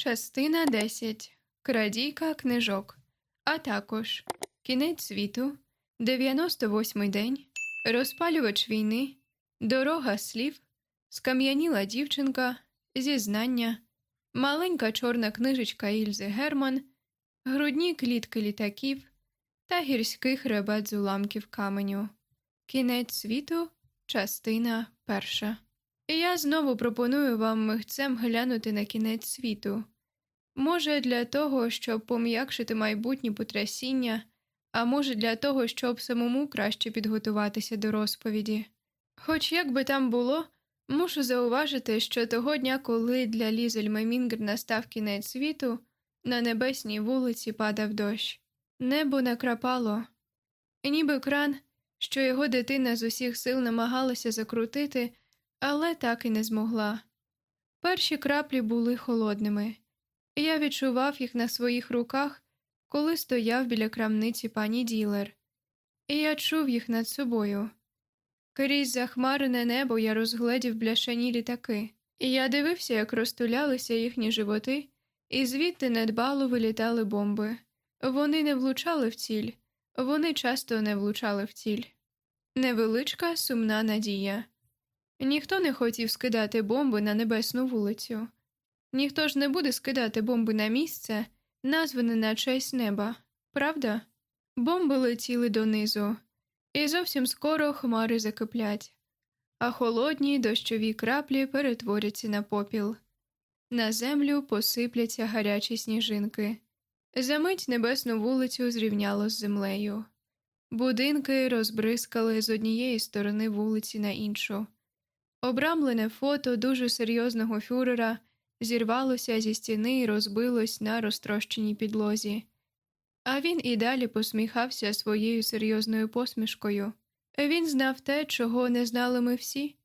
Частина 10. Крадійка книжок. А також Кінець світу, 98-й день, Розпалювач війни, Дорога слів, Скам'яніла дівчинка, Зізнання, Маленька чорна книжечка Ільзи Герман, Грудні клітки літаків та гірський хребет з уламків каменю. Кінець світу, частина перша. Я знову пропоную вам мигцем глянути на кінець світу. Може, для того, щоб пом'якшити майбутні потрясіння, а може, для того, щоб самому краще підготуватися до розповіді. Хоч як би там було, мушу зауважити, що того дня, коли для Лізель Мемінгер настав кінець світу, на небесній вулиці падав дощ. Небо накрапало, ніби кран, що його дитина з усіх сил намагалася закрутити але так і не змогла. Перші краплі були холодними, я відчував їх на своїх руках, коли стояв біля крамниці пані Ділер, і я чув їх над собою. Крізь захмарене небо я розгледів бляшані літаки, і я дивився, як розтулялися їхні животи, і звідти недбало вилітали бомби. Вони не влучали в ціль, вони часто не влучали в ціль. Невеличка сумна надія. Ніхто не хотів скидати бомби на небесну вулицю, ніхто ж не буде скидати бомби на місце, назване на честь неба, правда? Бомби летіли донизу, і зовсім скоро хмари закиплять, а холодні дощові краплі перетворяться на попіл. На землю посипляться гарячі сніжинки. Замить небесну вулицю зрівняло з землею. Будинки розбризкали з однієї сторони вулиці на іншу. Обрамлене фото дуже серйозного фюрера зірвалося зі стіни і розбилось на розтрощеній підлозі, а він і далі посміхався своєю серйозною посмішкою. Він знав те, чого не знали ми всі.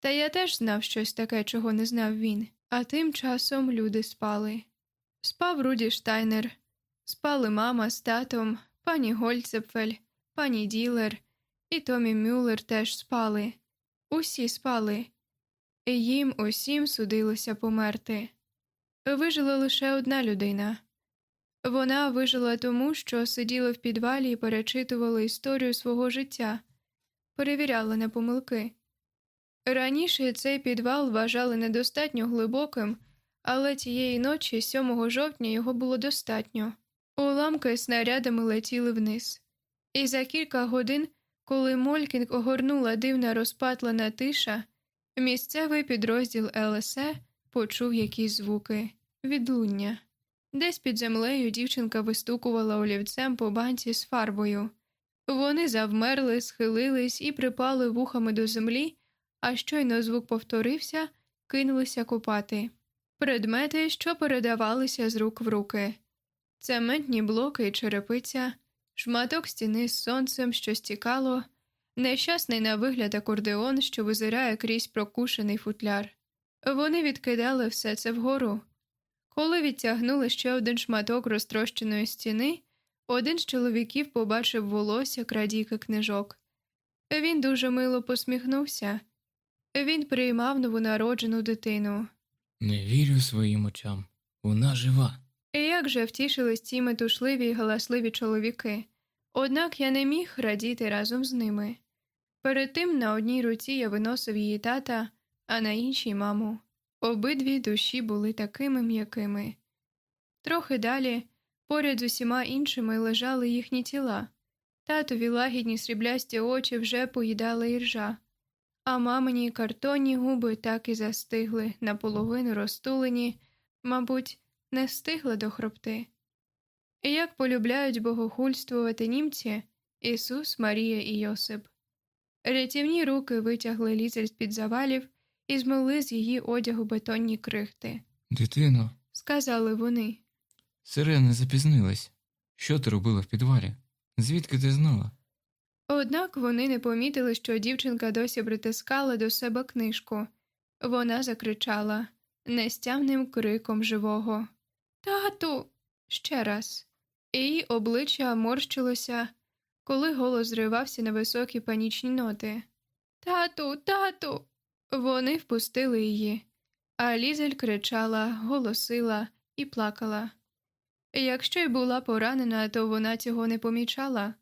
Та я теж знав щось таке, чого не знав він, а тим часом люди спали. Спав Руді Штайнер, спали мама з татом, пані Гольцепфель, пані Ділер і Томі Мюллер теж спали. Усі спали, і їм усім судилося померти. Вижила лише одна людина. Вона вижила тому, що сиділа в підвалі і перечитувала історію свого життя, перевіряла на помилки. Раніше цей підвал вважали недостатньо глибоким, але тієї ночі, 7 жовтня, його було достатньо. Уламки снарядами летіли вниз, і за кілька годин коли Молькінг огорнула дивна розпатлена тиша, місцевий підрозділ ЛСЕ почув якісь звуки відлуння. Десь під землею дівчинка вистукувала олівцем по банці з фарбою. Вони завмерли, схилились і припали вухами до землі, а щойно звук повторився, кинулися копати. Предмети, що передавалися з рук в руки, цементні блоки і черепиця шматок стіни з сонцем, що стікало, нещасний на вигляд акордеон, що визирає крізь прокушений футляр. Вони відкидали все це вгору. Коли відтягнули ще один шматок розтрощеної стіни, один з чоловіків побачив волосся крадійки книжок. Він дуже мило посміхнувся. Він приймав новонароджену дитину. Не вірю своїм очам. Вона жива. І як же втішились ці метушливі й галасливі чоловіки, однак я не міг радіти разом з ними. Перед тим на одній руці я виносив її тата, а на іншій маму. Обидві душі були такими м'якими. Трохи далі, поряд з усіма іншими лежали їхні тіла, татові лагідні сріблясті очі вже поїдали іржа, а мамині картонні губи так і застигли, наполовину розтулені, мабуть, не встигли до хропти. І як полюбляють богохульствувати німці Ісус, Марія і Йосип. Рятівні руки витягли лізель з під завалів і змили з її одягу бетонні крихти. Дитино, Сказали вони. сирена запізнилась. Що ти робила в підвалі? Звідки ти знала? Однак вони не помітили, що дівчинка досі притискала до себе книжку. Вона закричала нестямним криком живого. Тату. ще раз. Її обличчя морщилося, коли голос зривався на високі панічні ноти. Тату, тату. Вони впустили її, а Лізель кричала, голосила і плакала. Якщо й була поранена, то вона цього не помічала.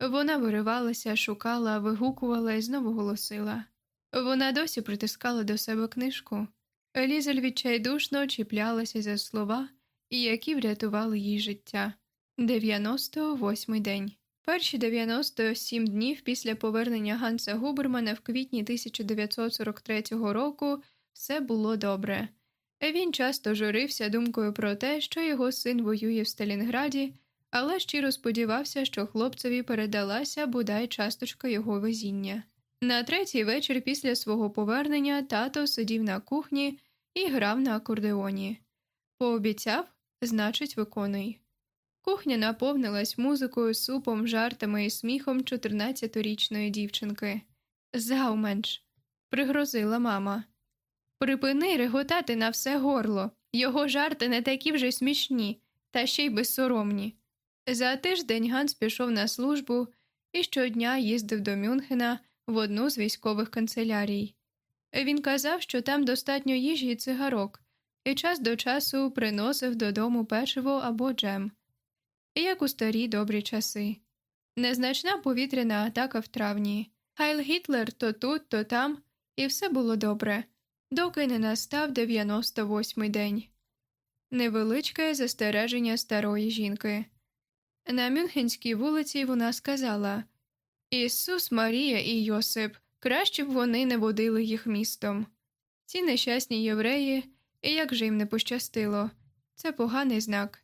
Вона виривалася, шукала, вигукувала і знову голосила. Вона досі притискала до себе книжку. Лізель відчайдушно чіплялася за слова, які врятували їй життя. 98-й день. Перші 97 днів після повернення Ганса Губермана в квітні 1943 року все було добре. Він часто журився думкою про те, що його син воює в Сталінграді, але щиро сподівався, що хлопцеві передалася бодай часточка його везіння. На третій вечір після свого повернення тато сидів на кухні і грав на акордеоні. Пообіцяв, значить, виконуй. Кухня наповнилась музикою, супом, жартами і сміхом 14-річної дівчинки. Зауменш, пригрозила мама. Припини реготати на все горло. Його жарти не такі вже смішні, та ще й безсоромні. За тиждень Ганс пішов на службу і щодня їздив до Мюнхена в одну з військових канцелярій. Він казав, що там достатньо їжі і цигарок, і час до часу приносив додому печиво або джем. Як у старі добрі часи. Незначна повітряна атака в травні. Хайл Гітлер то тут, то там, і все було добре, доки не настав 98-й день. Невеличке застереження старої жінки. На Мюнхенській вулиці вона сказала Ісус, Марія і Йосип, краще б вони не водили їх містом. Ці нещасні євреї, і як же їм не пощастило, це поганий знак.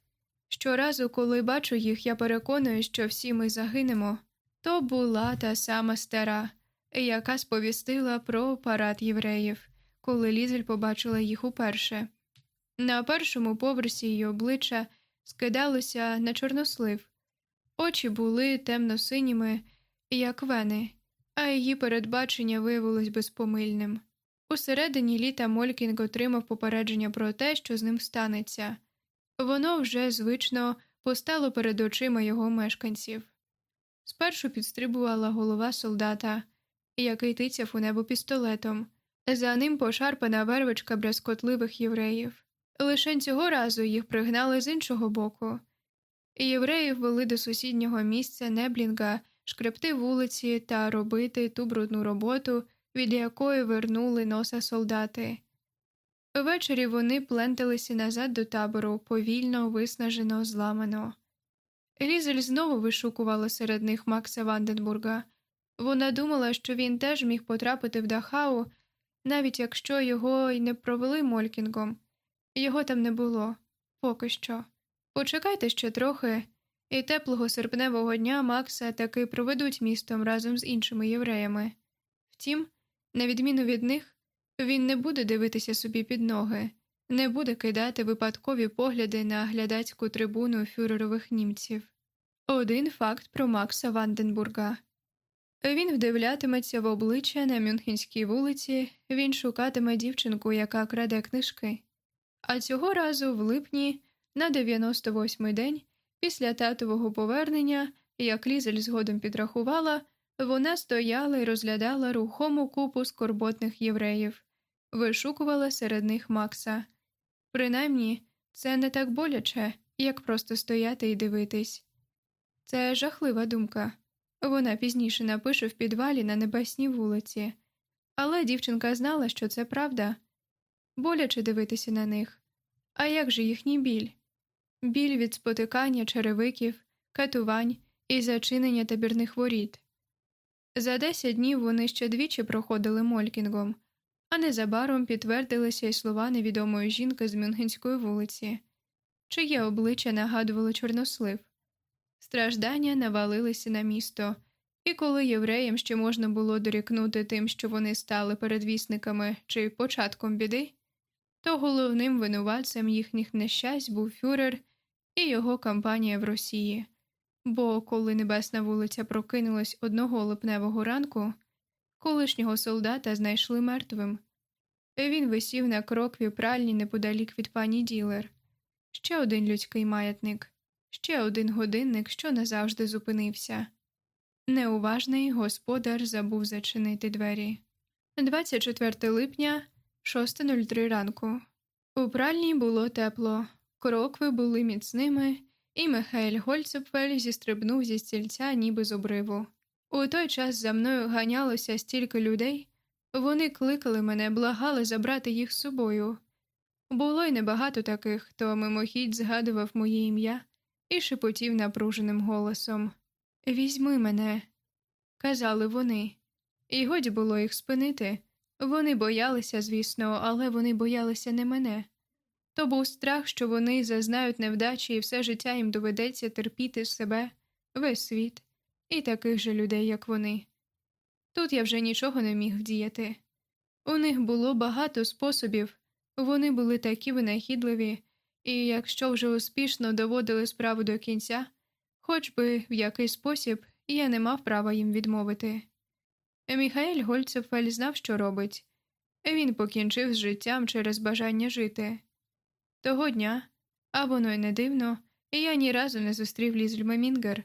Щоразу, коли бачу їх, я переконую, що всі ми загинемо. То була та сама стара, яка сповістила про парад євреїв, коли Лізель побачила їх уперше. На першому поверсі її обличчя скидалося на чорнослив, очі були темно-синіми, як вени, а її передбачення виявилось безпомильним. У середині літа Молькінг отримав попередження про те, що з ним станеться. Воно вже звично постало перед очима його мешканців. Спершу підстрибувала голова солдата, який тицяв у небо пістолетом, за ним пошарпана вервичка брязкотливих євреїв. Лишень цього разу їх пригнали з іншого боку. Євреїв вели до сусіднього місця Неблінга шкребти вулиці та робити ту брудну роботу, від якої вернули носа солдати. Ввечері вони пленталися назад до табору, повільно, виснажено, зламано. Лізель знову вишукувала серед них Макса Ванденбурга. Вона думала, що він теж міг потрапити в Дахау, навіть якщо його й не провели Молькінгом. Його там не було поки що. Почекайте ще трохи, і теплого серпневого дня Макса таки проведуть містом разом з іншими євреями. Втім, на відміну від них, він не буде дивитися собі під ноги, не буде кидати випадкові погляди на глядацьку трибуну фюрерових німців. Один факт про Макса Ванденбурга він вдивлятиметься в обличчя на Мюнхенській вулиці, він шукатиме дівчинку, яка краде книжки. А цього разу, в липні, на 98-й день, після татового повернення, як Лізель згодом підрахувала, вона стояла і розглядала рухому купу скорботних євреїв, вишукувала серед них Макса. Принаймні, це не так боляче, як просто стояти і дивитись. Це жахлива думка. Вона пізніше напише в підвалі на небесній вулиці, але дівчинка знала, що це правда боляче дивитися на них. А як же їхній біль? Біль від спотикання черевиків, катувань і зачинення табірних воріт. За десять днів вони ще двічі проходили Молькінгом, а незабаром підтвердилися й слова невідомої жінки з Мюнхенської вулиці, чиє обличчя нагадувало чорнослив. Страждання навалилися на місто, і коли євреям ще можна було дорікнути тим, що вони стали передвісниками чи початком біди, то головним винуватцем їхніх нещасть був фюрер і його кампанія в Росії. Бо коли Небесна вулиця прокинулась одного липневого ранку, колишнього солдата знайшли мертвим. Він висів на крокві пральні неподалік від пані Ділер. Ще один людський маятник, ще один годинник, що назавжди зупинився. Неуважний господар забув зачинити двері. 24 липня, 6.03 ранку. У пральні було тепло. Крокви були міцними, і Михайль Гольцепфель зістрибнув зі стільця, ніби з обриву. У той час за мною ганялося стільки людей, вони кликали мене, благали забрати їх з собою. Було й небагато таких, хто мимохідь згадував моє ім'я і шепотів напруженим голосом Візьми мене, казали вони, і годі було їх спинити. Вони боялися, звісно, але вони боялися не мене. То був страх, що вони зазнають невдачі, і все життя їм доведеться терпіти себе, весь світ, і таких же людей, як вони. Тут я вже нічого не міг вдіяти. У них було багато способів, вони були такі винахідливі, і якщо вже успішно доводили справу до кінця, хоч би в який спосіб я не мав права їм відмовити. Міхаель Гольцефель знав, що робить він покінчив з життям через бажання жити. Того дня, а воно й не дивно, я ні разу не зустрів Лізль Мінгер.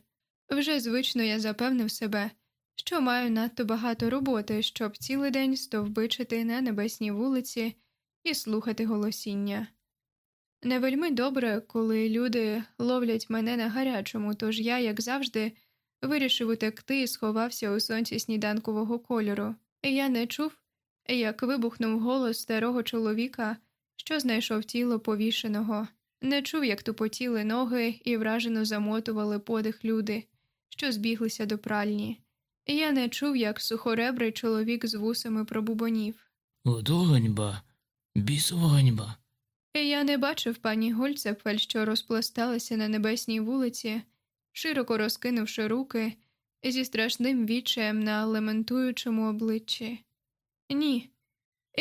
Вже звично я запевнив себе, що маю надто багато роботи, щоб цілий день стовбичити на небесній вулиці і слухати голосіння. Не вельми добре, коли люди ловлять мене на гарячому, тож я, як завжди, вирішив утекти і сховався у сонці сніданкового кольору, я не чув, як вибухнув голос старого чоловіка, що знайшов тіло повішеного, не чув, як тупотіли ноги і вражено замотували подих люди, що збіглися до пральні. Я не чув, як сухоребрий чоловік з вусами пробубонів. Ото ганьба, бісова ганьба. Я не бачив пані Гольцепфель, що розпласталася на небесній вулиці, широко розкинувши руки зі страшним відчаєм на лементуючому обличчі. Ні,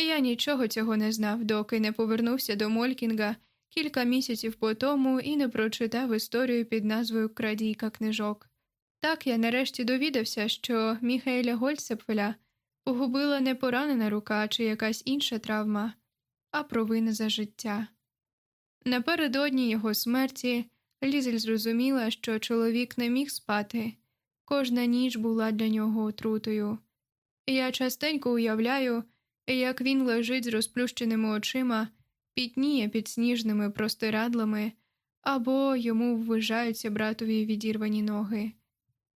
я нічого цього не знав, доки не повернувся до Молькінга кілька місяців по тому і не прочитав історію під назвою Крадійка книжок. Так я нарешті довідався, що Міхаеля Гольцепфеля погубила не поранена рука чи якась інша травма, а провина за життя. Напередодні його смерті Лізель зрозуміла, що чоловік не міг спати, кожна ніч була для нього отрутою. Я частенько уявляю, як він лежить з розплющеними очима, пітніє під сніжними простирадлами, або йому ввижаються братові відірвані ноги.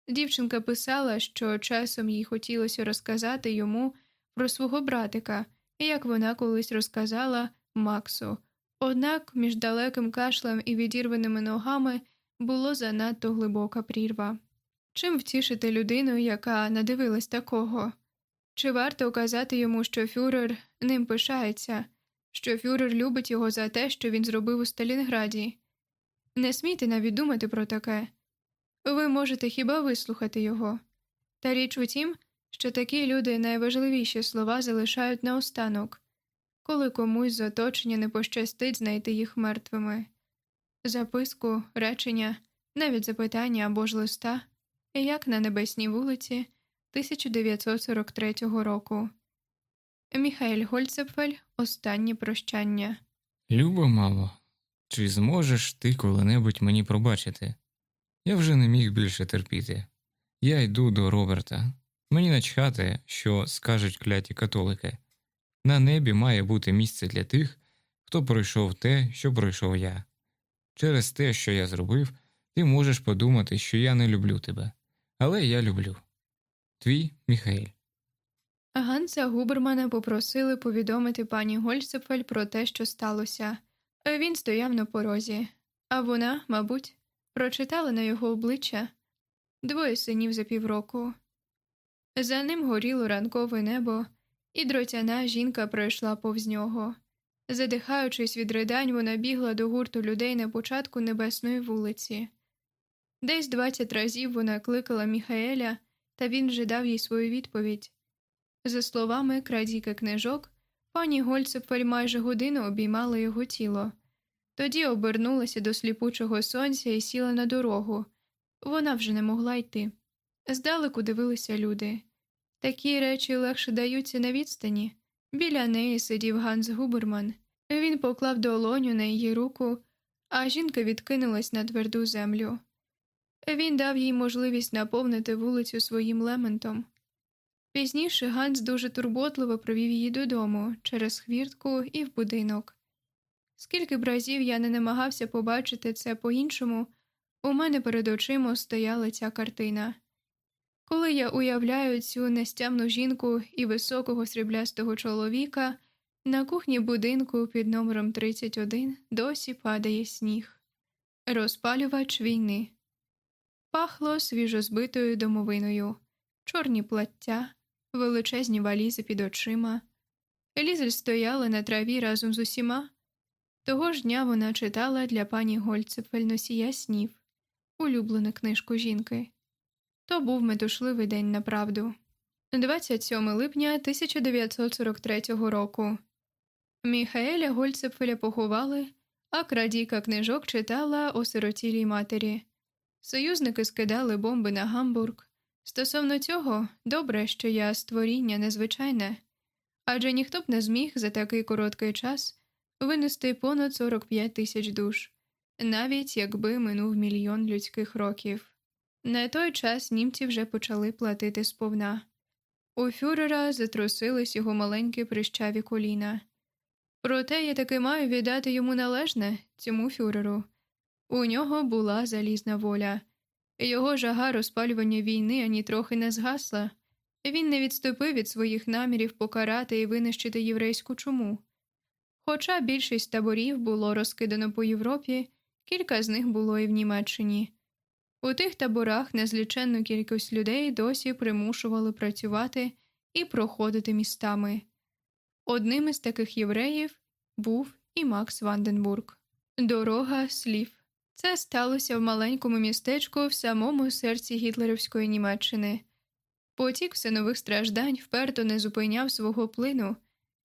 Дівчинка писала, що часом їй хотілося розказати йому про свого братика, як вона колись розказала Максу. Однак між далеким кашлем і відірваними ногами було занадто глибока прірва. Чим втішити людину, яка надивилась такого? Чи варто казати йому, що фюрер ним пишається, що фюрер любить його за те, що він зробив у Сталінграді? Не смійте навіть думати про таке. Ви можете хіба вислухати його. Та річ у тім, що такі люди найважливіші слова залишають наостанок, коли комусь з оточення не пощастить знайти їх мертвими. Записку, речення, навіть запитання або ж листа, як на небесній вулиці 1943 року. Міхаель Гольцепфель Останнє прощання. Люба мамо, чи зможеш ти коли-небудь мені пробачити? Я вже не міг більше терпіти. Я йду до Роберта. Мені начхати, що скажуть кляті католики. На небі має бути місце для тих, хто пройшов те, що пройшов я. Через те, що я зробив, ти можеш подумати, що я не люблю тебе, але я люблю. Твій Міхаель. Ганса Губермана попросили повідомити пані Гольцепфель про те, що сталося. Він стояв на порозі, а вона, мабуть, прочитала на його обличчя двоє синів за півроку. За ним горіло ранкове небо, і дротяна жінка пройшла повз нього. Задихаючись від ридань, вона бігла до гурту людей на початку небесної вулиці. Десь двадцять разів вона кликала Міхаеля, та він вже дав їй свою відповідь. За словами крадійки книжок, пані Гольцепфель майже годину обіймала його тіло. Тоді обернулася до сліпучого сонця і сіла на дорогу. Вона вже не могла йти. Здалеку дивилися люди. Такі речі легше даються на відстані. Біля неї сидів Ганс Губерман. Він поклав долоню на її руку, а жінка відкинулась на тверду землю. Він дав їй можливість наповнити вулицю своїм лементом. Пізніше Ганс дуже турботливо провів її додому через хвіртку і в будинок. Скільки б разів я не намагався побачити це по-іншому, у мене перед очима стояла ця картина. Коли я уявляю цю нестямну жінку і високого сріблястого чоловіка, на кухні будинку під номером 31 досі падає сніг. Розпалювач війни. Пахло свіжозбитою домовиною, чорні плаття, величезні валізи під очима. Елізель стояла на траві разом з усіма. Того ж дня вона читала для пані Гольцефель носія снів, улюблену книжку жінки. То був метушливий день направду. 27 липня 1943 року. Міхаеля Гольцепфеля поховали, а крадійка книжок читала о сиротілій матері. Союзники скидали бомби на Гамбург. Стосовно цього, добре, що я створіння незвичайне, адже ніхто б не зміг за такий короткий час винести понад 45 тисяч душ, навіть якби минув мільйон людських років. На той час німці вже почали платити сповна. У фюрера затрусились його маленькі прищаві коліна. Проте я таки маю віддати йому належне цьому фюреру. У нього була залізна воля, його жага розпалювання війни ані трохи не згасла, він не відступив від своїх намірів покарати і винищити єврейську чуму. Хоча більшість таборів було розкидано по Європі, кілька з них було і в Німеччині. У тих таборах незліченну кількість людей досі примушували працювати і проходити містами. Одним із таких євреїв був і Макс Ванденбург. Дорога слів. Це сталося в маленькому містечку в самому серці гітлерівської Німеччини. Потік все нових страждань вперто не зупиняв свого плину,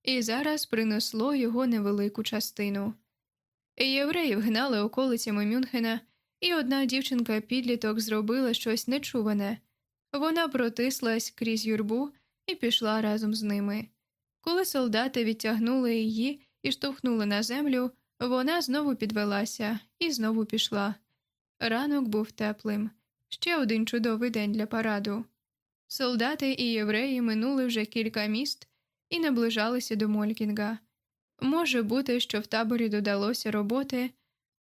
і зараз принесло його невелику частину. Євреїв гнали околицями Мюнхена, і одна дівчинка підліток зробила щось нечуване. Вона протислась крізь юрбу і пішла разом з ними. Коли солдати відтягнули її і штовхнули на землю, вона знову підвелася і знову пішла. Ранок був теплим, ще один чудовий день для параду. Солдати і євреї минули вже кілька міст і наближалися до Молькінга. Може бути, що в таборі додалося роботи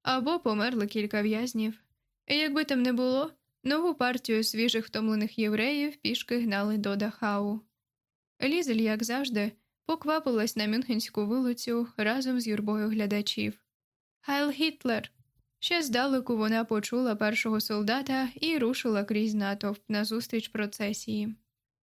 або померли кілька в'язнів. Якби там не було, нову партію свіжих втомлених євреїв пішки гнали до Дахау. Лізель, як завжди, поквапилась на Мюнхенську вулицю разом з юрбою глядачів. Хайл Гітлер! Ще здалеку вона почула першого солдата і рушила крізь натовп назустріч процесії.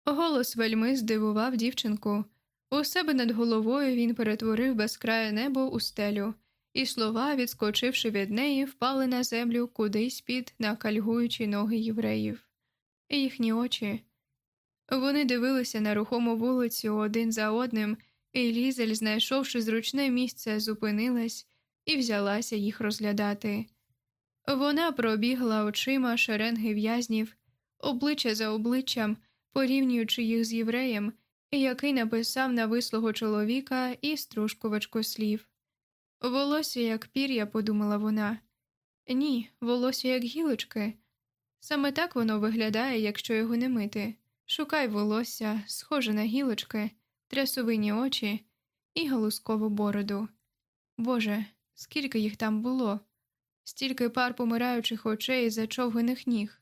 Голос вельми здивував дівчинку. У себе над головою він перетворив безкрає небо у стелю, і слова, відскочивши від неї, впали на землю кудись під накальгуючі ноги євреїв. Їхні очі. Вони дивилися на рухому вулицю один за одним, і Лізель, знайшовши зручне місце, зупинилась і взялася їх розглядати. Вона пробігла очима шеренги в'язнів, обличчя за обличчям, порівнюючи їх з євреєм, який написав на вислого чоловіка і стружкувачку слів. Волосся, як пір'я, подумала вона. Ні, волосся, як гілочки. Саме так воно виглядає, якщо його не мити. Шукай волосся, схоже на гілочки, трясовині очі і галузкову бороду. Боже, скільки їх там було, стільки пар помираючих очей і зачовганих ніг.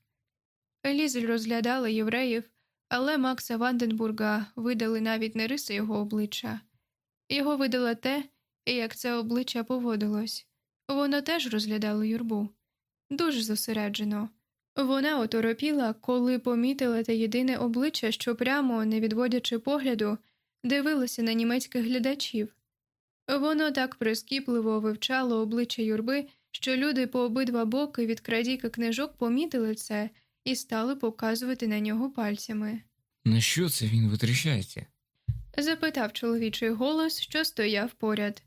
Елізель розглядала євреїв, але Макса Ванденбурга видали навіть не риси його обличчя. Його видало те, як це обличчя поводилось. Воно теж розглядало юрбу. Дуже зосереджено. Вона оторопіла, коли помітила те єдине обличчя, що прямо, не відводячи погляду, дивилося на німецьких глядачів. Воно так прискіпливо вивчало обличчя юрби, що люди по обидва боки від крадійка книжок помітили це і стали показувати на нього пальцями. На що це він витріщається? запитав чоловічий голос, що стояв поряд.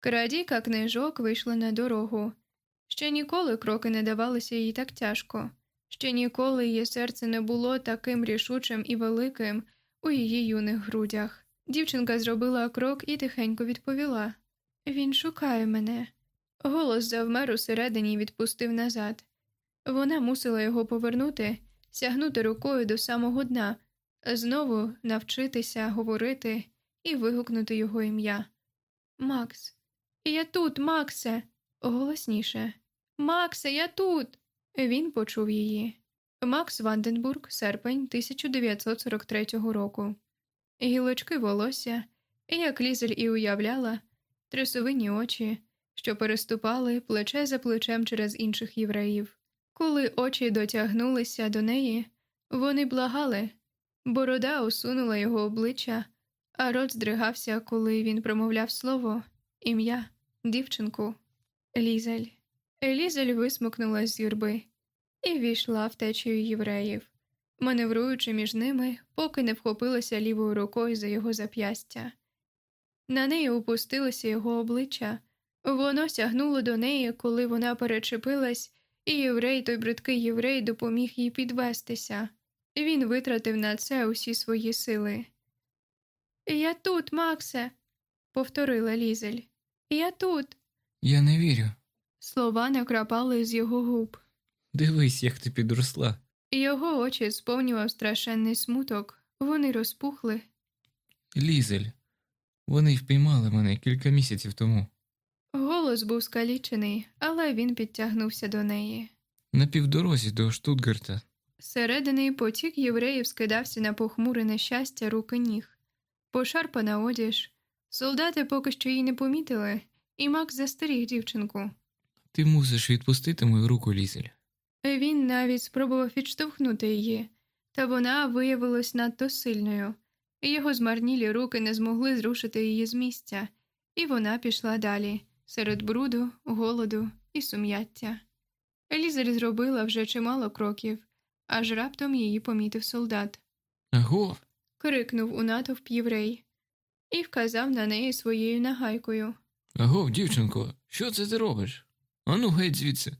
Крадійка книжок вийшла на дорогу. Ще ніколи кроки не давалися їй так тяжко, ще ніколи її серце не було таким рішучим і великим у її юних грудях. Дівчинка зробила крок і тихенько відповіла Він шукає мене. Голос завмер усередині і відпустив назад. Вона мусила його повернути, сягнути рукою до самого дна, знову навчитися говорити і вигукнути його ім'я. Макс, Я тут, Максе. Голосніше. Максе, я тут. Він почув її. Макс Ванденбург, серпень 1943 року. Гілочки волосся, як лізель і уявляла, трясовинні очі, що переступали плече за плечем через інших євреїв. Коли очі дотягнулися до неї, вони благали, борода усунула його обличчя, а рот здригався, коли він промовляв слово, ім'я, дівчинку, Лізель. Лізель висмикнула з юрби і війшла в течію євреїв, маневруючи між ними, поки не вхопилася лівою рукою за його зап'ястя. На неї опустилося його обличчя, воно сягнуло до неї, коли вона перечепилась, і єврей, той бридкий єврей, допоміг їй підвестися. Він витратив на це усі свої сили. Я тут, Максе, повторила Лізель. Я тут. Я не вірю. Слова накрапали з його губ. Дивись, як ти підросла. Його очі сповнював страшенний смуток, вони розпухли. Лізель. Вони впіймали мене кілька місяців тому. Голос був скалічений, але він підтягнувся до неї. На півдорозі до Штутгарта. Зсередини потік євреїв скидався на похмуре нещастя руки ніг, пошарпана одіж. Солдати поки що її не помітили, і Макс застеріг дівчинку. Ти мусиш відпустити мою руку, Лізель. Він навіть спробував відштовхнути її, та вона виявилась надто сильною. Його змарнілі руки не змогли зрушити її з місця, і вона пішла далі, серед бруду, голоду і сум'яття. Елізель зробила вже чимало кроків, аж раптом її помітив солдат. Аго, Крикнув у натовп єврей і вказав на неї своєю нагайкою. Аго, дівчинко, що це ти робиш? Ану, геть звідси.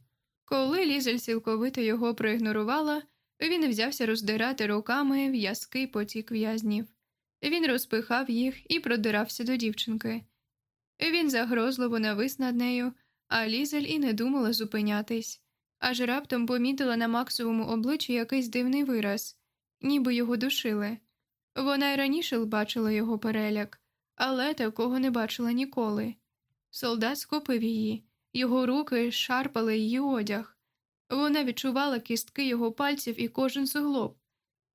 Коли Лізель цілковито його проігнорувала, він взявся роздирати руками в'язкий потік в'язнів. Він розпихав їх і продирався до дівчинки. Він загрозливо навис над нею, а Лізель і не думала зупинятись, аж раптом помітила на Максовому обличчі якийсь дивний вираз, ніби його душили. Вона й раніше бачила його переляк, але такого не бачила ніколи. Солдат схопив її, його руки шарпали її одяг. Вона відчувала кістки його пальців і кожен суглоб.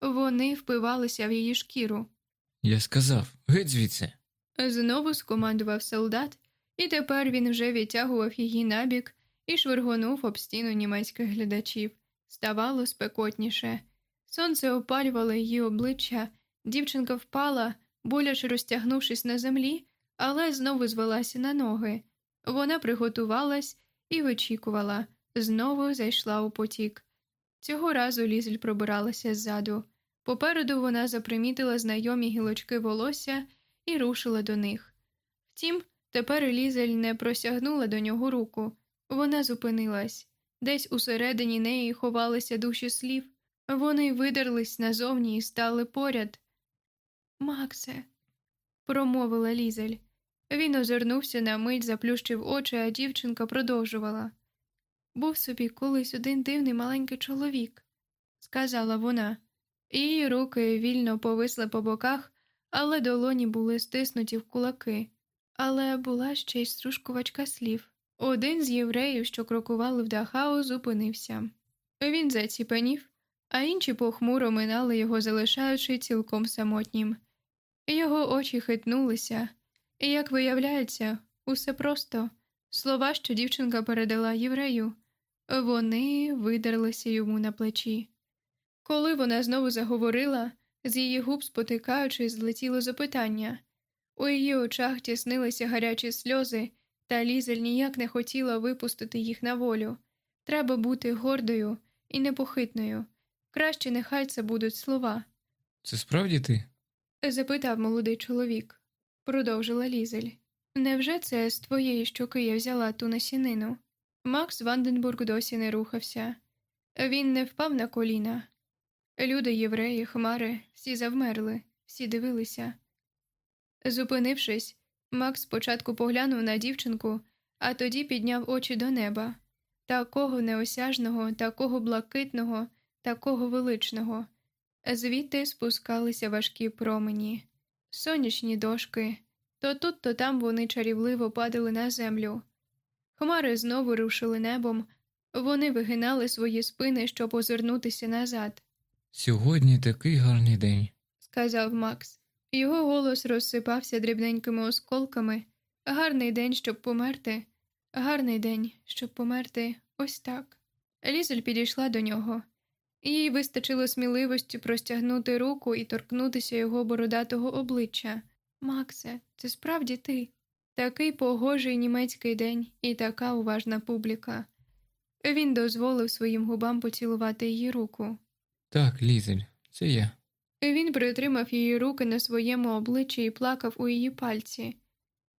Вони впивалися в її шкіру. Я сказав, геть звідси. Знову скомандував солдат, і тепер він вже відтягував її набік і швиргонув об стіну німецьких глядачів. Ставало спекотніше. Сонце опалювало її обличчя, дівчинка впала, боляче розтягнувшись на землі, але знову звелася на ноги. Вона приготувалась і вичікувала, знову зайшла у потік. Цього разу лізель пробиралася ззаду. Попереду вона запримітила знайомі гілочки волосся і рушила до них. Втім, тепер лізель не просягнула до нього руку, вона зупинилась. Десь усередині неї ховалися душі слів, вони видерлись назовні і стали поряд. Максе, промовила лізель. Він озирнувся на мить, заплющив очі, а дівчинка продовжувала. Був собі колись один дивний маленький чоловік, сказала вона. Її руки вільно повисли по боках, але долоні були стиснуті в кулаки. Але була ще й стружкувачка слів. Один з євреїв, що крокували в Дахау, зупинився. Він заціпенів, а інші похмуро минали його, залишаючи цілком самотнім. Його очі хитнулися, і, як виявляється, усе просто слова, що дівчинка передала єврею, вони видерлися йому на плечі. Коли вона знову заговорила, з її губ спотикаючись, злетіло запитання. У її очах тіснилися гарячі сльози, та лізель ніяк не хотіла випустити їх на волю. Треба бути гордою і непохитною. Краще нехай це будуть слова. Це справді ти? запитав молодий чоловік. Продовжила лізель. Невже це з твоєї щоки я взяла ту насінину? Макс Ванденбург досі не рухався. Він не впав на коліна. Люди, євреї, хмари, всі завмерли, всі дивилися. Зупинившись, Макс спочатку поглянув на дівчинку, а тоді підняв очі до неба такого неосяжного, такого блакитного, такого величного. Звідти спускалися важкі промені, сонячні дошки, То тут, то там вони чарівливо падали на землю. Хмари знову рушили небом, вони вигинали свої спини, щоб озирнутися назад, Сьогодні такий гарний день. сказав Макс. Його голос розсипався дрібненькими осколками. Гарний день, щоб померти. Гарний день, щоб померти ось так. Лізель підійшла до нього. Їй вистачило сміливості простягнути руку і торкнутися його бородатого обличчя. Максе, це справді ти. Такий погожий німецький день і така уважна публіка. Він дозволив своїм губам поцілувати її руку. Так, Лізель, це я. Він притримав її руки на своєму обличчі і плакав у її пальці.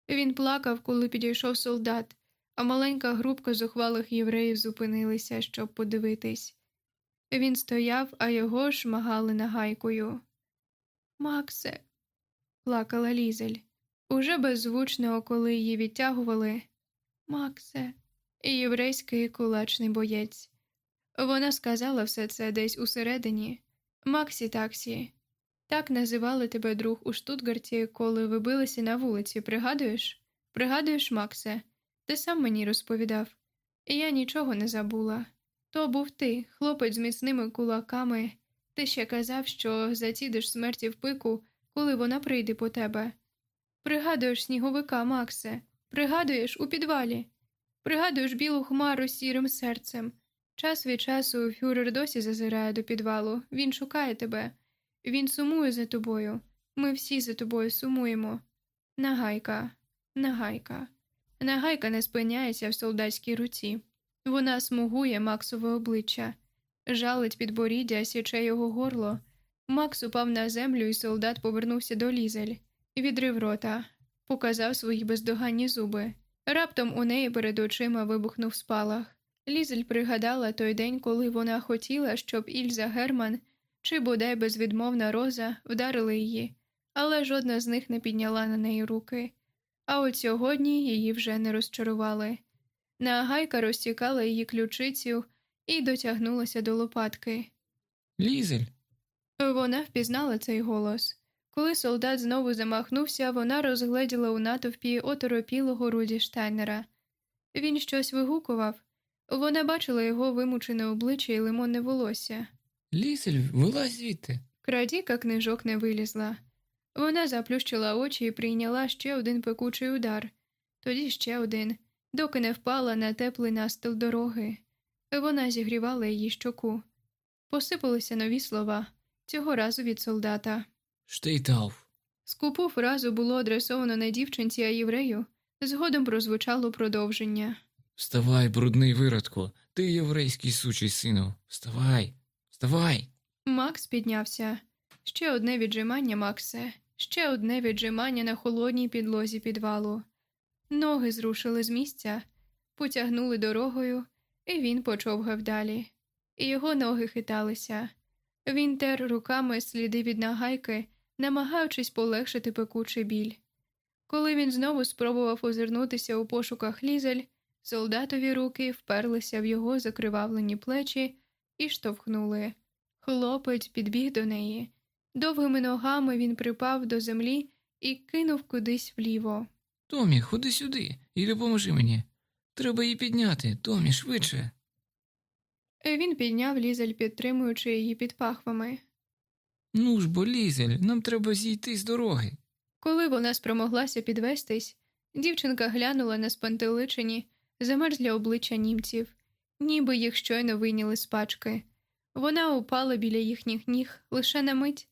Він плакав, коли підійшов солдат, а маленька групка зухвалих євреїв зупинилися, щоб подивитись. Він стояв, а його шмагали нагайкою. Максе, плакала Лізель. Уже беззвучно, коли її відтягували. Максе, єврейський кулачний боєць. Вона сказала все це десь усередині. Максі таксі. Так називали тебе друг у Штутгарті, коли ви билися на вулиці, пригадуєш? Пригадуєш, Максе? Ти сам мені розповідав. І я нічого не забула. То був ти, хлопець з міцними кулаками. Ти ще казав, що зацідиш смерті в пику, коли вона прийде по тебе. Пригадуєш сніговика, Максе, пригадуєш у підвалі, пригадуєш білу хмару сірим серцем. Час від часу фюрер досі зазирає до підвалу, він шукає тебе, він сумує за тобою. Ми всі за тобою сумуємо. Нагайка, нагайка. Нагайка не спиняється в солдатській руці. Вона смугує Максове обличчя, жалить підборіддя, січе його горло. Макс упав на землю, і солдат повернувся до лізель. Відрив рота, показав свої бездоганні зуби. Раптом у неї перед очима вибухнув спалах. Лізель пригадала той день, коли вона хотіла, щоб Ільза Герман чи бодай безвідмовна роза вдарили її, але жодна з них не підняла на неї руки. А от сьогодні її вже не розчарували. Нагайка розтікала її ключицю і дотягнулася до лопатки. Лізель. Вона впізнала цей голос. Коли солдат знову замахнувся, вона розгледіла у натовпі оторопілого Руді Штайнера. Він щось вигукував. Вона бачила його вимучене обличчя і лимонне волосся. Лізель, вилазь звідти. Крадіка книжок не вилізла. Вона заплющила очі і прийняла ще один пекучий удар, тоді ще один, доки не впала на теплий настил дороги. Вона зігрівала її щоку. Посипалися нові слова, цього разу від солдата. Штейтауф. Скупу фразу було адресовано не дівчинці, а єврею. Згодом прозвучало продовження. Вставай, брудний виродку. Ти єврейський сучий сину. Вставай, вставай. Макс піднявся. Ще одне віджимання, Максе, ще одне віджимання на холодній підлозі підвалу. Ноги зрушили з місця, потягнули дорогою, і він почовгав далі. Його ноги хиталися. Він тер руками сліди від нагайки, намагаючись полегшити пекучий біль. Коли він знову спробував озирнутися у пошуках лізель, солдатові руки вперлися в його закривавлені плечі і штовхнули. Хлопець підбіг до неї. Довгими ногами він припав до землі і кинув кудись вліво. Томі, ходи сюди і допоможи мені. Треба її підняти, Томі, швидше. Він підняв лізель, підтримуючи її під пахвами. Ну ж бо, Лізель, нам треба зійти з дороги. Коли вона спромоглася підвестись, дівчинка глянула на спантеличені, замерзлі обличчя німців, ніби їх щойно вийняли з пачки. Вона упала біля їхніх ніг лише на мить.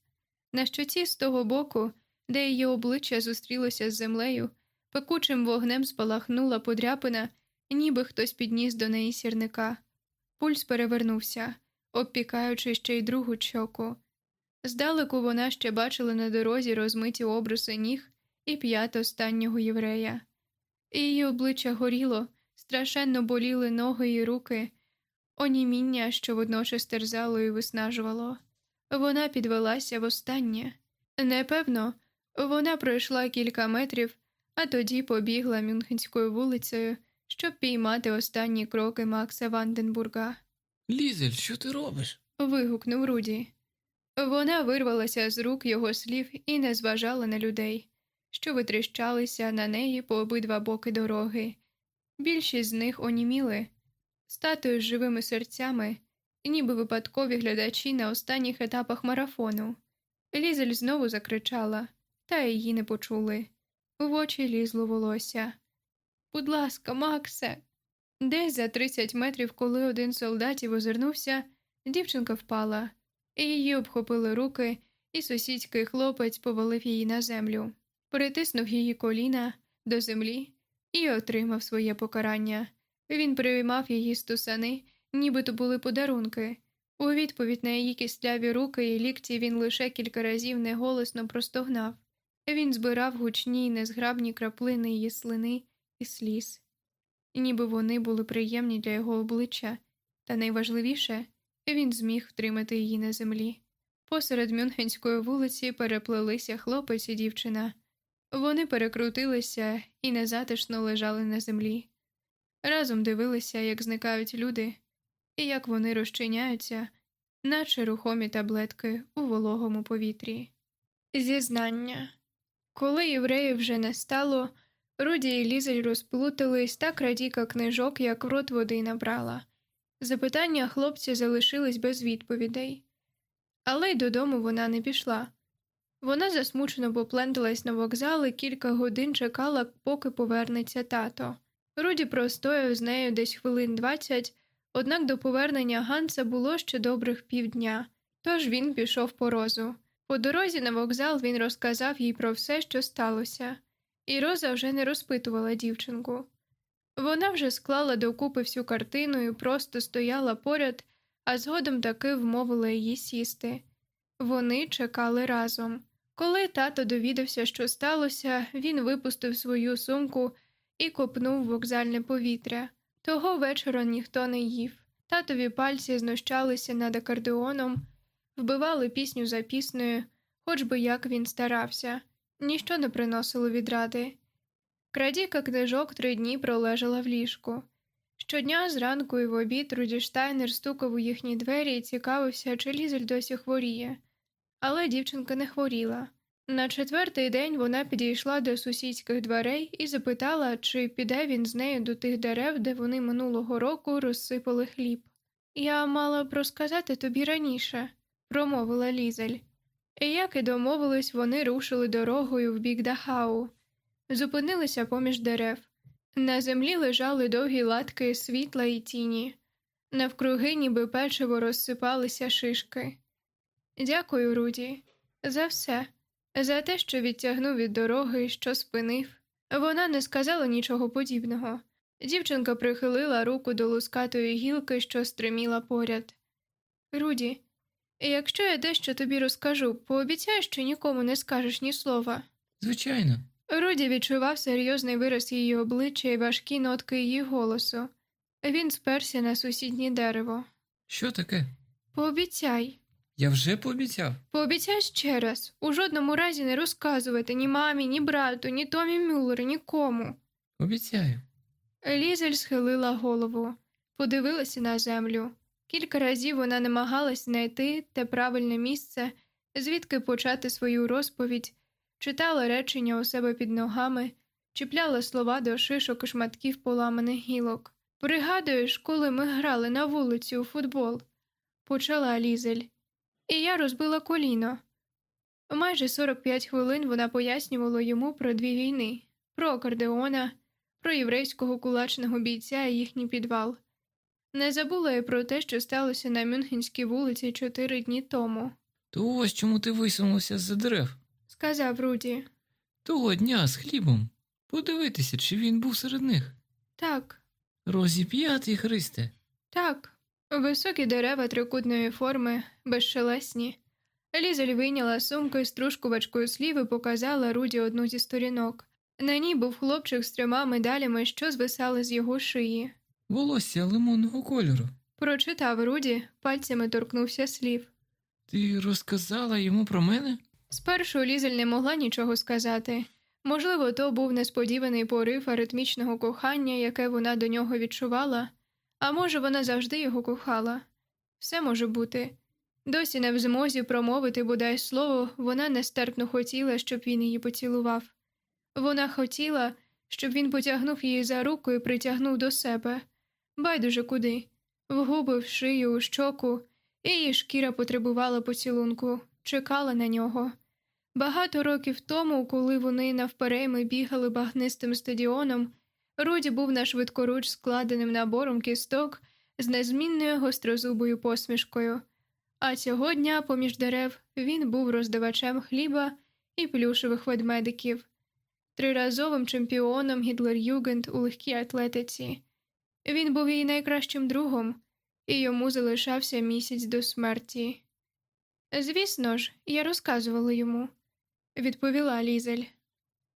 На щоці з того боку, де її обличчя зустрілося з землею, пекучим вогнем спалахнула подряпина, ніби хтось підніс до неї сірника. Пульс перевернувся, обпікаючи ще й другу щоку. Здалеку вона ще бачила на дорозі розмиті обриси ніг і п'ят останнього єврея. Її обличчя горіло, страшенно боліли ноги і руки, оніміння, що водночас терзало і виснажувало. Вона підвелася востаннє. Непевно, вона пройшла кілька метрів, а тоді побігла Мюнхенською вулицею, щоб піймати останні кроки Макса Ванденбурга. Лізель, що ти робиш? Вигукнув Руді. Вона вирвалася з рук його слів і не зважала на людей. що витріщалися на неї по обидва боки дороги. Більшість з них оніміли, статую з живими серцями, ніби випадкові глядачі на останніх етапах марафону. Лізель знову закричала, та її не почули. В очі лізло волосся. Будь ласка, Максе. Десь за 30 метрів, коли один солдатів озирнувся, дівчинка впала, її обхопили руки, і сусідський хлопець повалив її на землю, притиснув її коліна до землі і отримав своє покарання. Він приймав її стусани, нібито були подарунки. У відповідь на її кістляві руки і лікті він лише кілька разів неголосно простогнав. Він збирав гучні й незграбні краплини її слини і сліз, ніби вони були приємні для його обличчя, та найважливіше він зміг втримати її на землі. Посеред Мюнхенської вулиці переплелися хлопець і дівчина. Вони перекрутилися і незатишно лежали на землі. Разом дивилися, як зникають люди, і як вони розчиняються, наче рухомі таблетки у вологому повітрі. Зізнання коли євреїв вже не стало, Руді і Лізель розплутались так радіка книжок, як в рот води набрала. Запитання хлопця залишились без відповідей, але й додому вона не пішла. Вона засмучено попленталась на вокзал і кілька годин чекала, поки повернеться тато. Руді простояв з нею десь хвилин двадцять, однак до повернення Ганса було ще добрих півдня, тож він пішов по розу. По дорозі на вокзал він розказав їй про все, що сталося, і Роза вже не розпитувала дівчинку. Вона вже склала докупи всю картину і просто стояла поряд, а згодом таки вмовила її сісти. Вони чекали разом. Коли тато довідався, що сталося, він випустив свою сумку і копнув вокзальне повітря. Того вечора ніхто не їв. Татові пальці знущалися над акордеоном, вбивали пісню за піснею, хоч би як він старався, ніщо не приносило відради. Крадіка книжок три дні пролежала в ліжку. Щодня зранку і в обід Руді Штайнер стукав у їхні двері і цікавився, чи Лізель досі хворіє. Але дівчинка не хворіла. На четвертий день вона підійшла до сусідських дверей і запитала, чи піде він з нею до тих дерев, де вони минулого року розсипали хліб. Я мала б розказати тобі раніше, промовила Лізель. І як і домовились, вони рушили дорогою в бік Дахау, зупинилися поміж дерев. На землі лежали довгі латки світла і тіні, навкруги, ніби печиво розсипалися шишки. Дякую, Руді, за все, за те, що відтягнув від дороги, що спинив. Вона не сказала нічого подібного. Дівчинка прихилила руку до лускатої гілки, що стриміла поряд. Руді, якщо я дещо тобі розкажу, пообіцяй, що нікому не скажеш ні слова. Звичайно. Руді відчував серйозний вираз її обличчя і важкі нотки її голосу. Він сперся на сусіднє дерево. Що таке? Пообіцяй. Я вже пообіцяв. Пообіцяй ще раз у жодному разі не розказувати ні мамі, ні брату, ні Томі Мюллеру, нікому. Обіцяю. Лізель схилила голову, подивилася на землю. Кілька разів вона намагалась знайти те правильне місце, звідки почати свою розповідь, читала речення у себе під ногами, чіпляла слова до шишок і шматків поламаних гілок. Пригадуєш, коли ми грали на вулиці у футбол, почала Лізель, і я розбила коліно. Майже 45 хвилин вона пояснювала йому про дві війни, про акордеона, про єврейського кулачного бійця і їхній підвал. Не забула й про те, що сталося на Мюнхенській вулиці чотири дні тому, То ось чому ти висунулася з за дерев. сказав Руді. Того дня з хлібом. Подивитися, чи він був серед них. Так, Розіп'ятий Христе. так, високі дерева трикутної форми, безшелесні. Лізель вийняла сумку із трушкувачкою слів і показала Руді одну зі сторінок. На ній був хлопчик з трьома медалями, що звисали з його шиї. Волосся лимонного кольору. Прочитав Руді, пальцями торкнувся слів. Ти розказала йому про мене? Спершу Лізель не могла нічого сказати. Можливо, то був несподіваний порив аритмічного кохання, яке вона до нього відчувала, а може, вона завжди його кохала. Все може бути. Досі не в змозі промовити бодай слово, вона нестерпно хотіла, щоб він її поцілував. Вона хотіла, щоб він потягнув її за руку і притягнув до себе. Байдуже куди, в губи, в шию, у щоку, і її шкіра потребувала поцілунку, чекала на нього. Багато років тому, коли вони навперейми бігали багнистим стадіоном, Руді був на швидкоруч складеним набором кісток з незмінною гострозубою посмішкою, а цього дня, поміж дерев, він був роздавачем хліба і плюшевих ведмедиків, триразовим чемпіоном Гітлер-Югенд у легкій атлетиці. Він був її найкращим другом, і йому залишався місяць до смерті. Звісно ж, я розказувала йому, відповіла Лізель.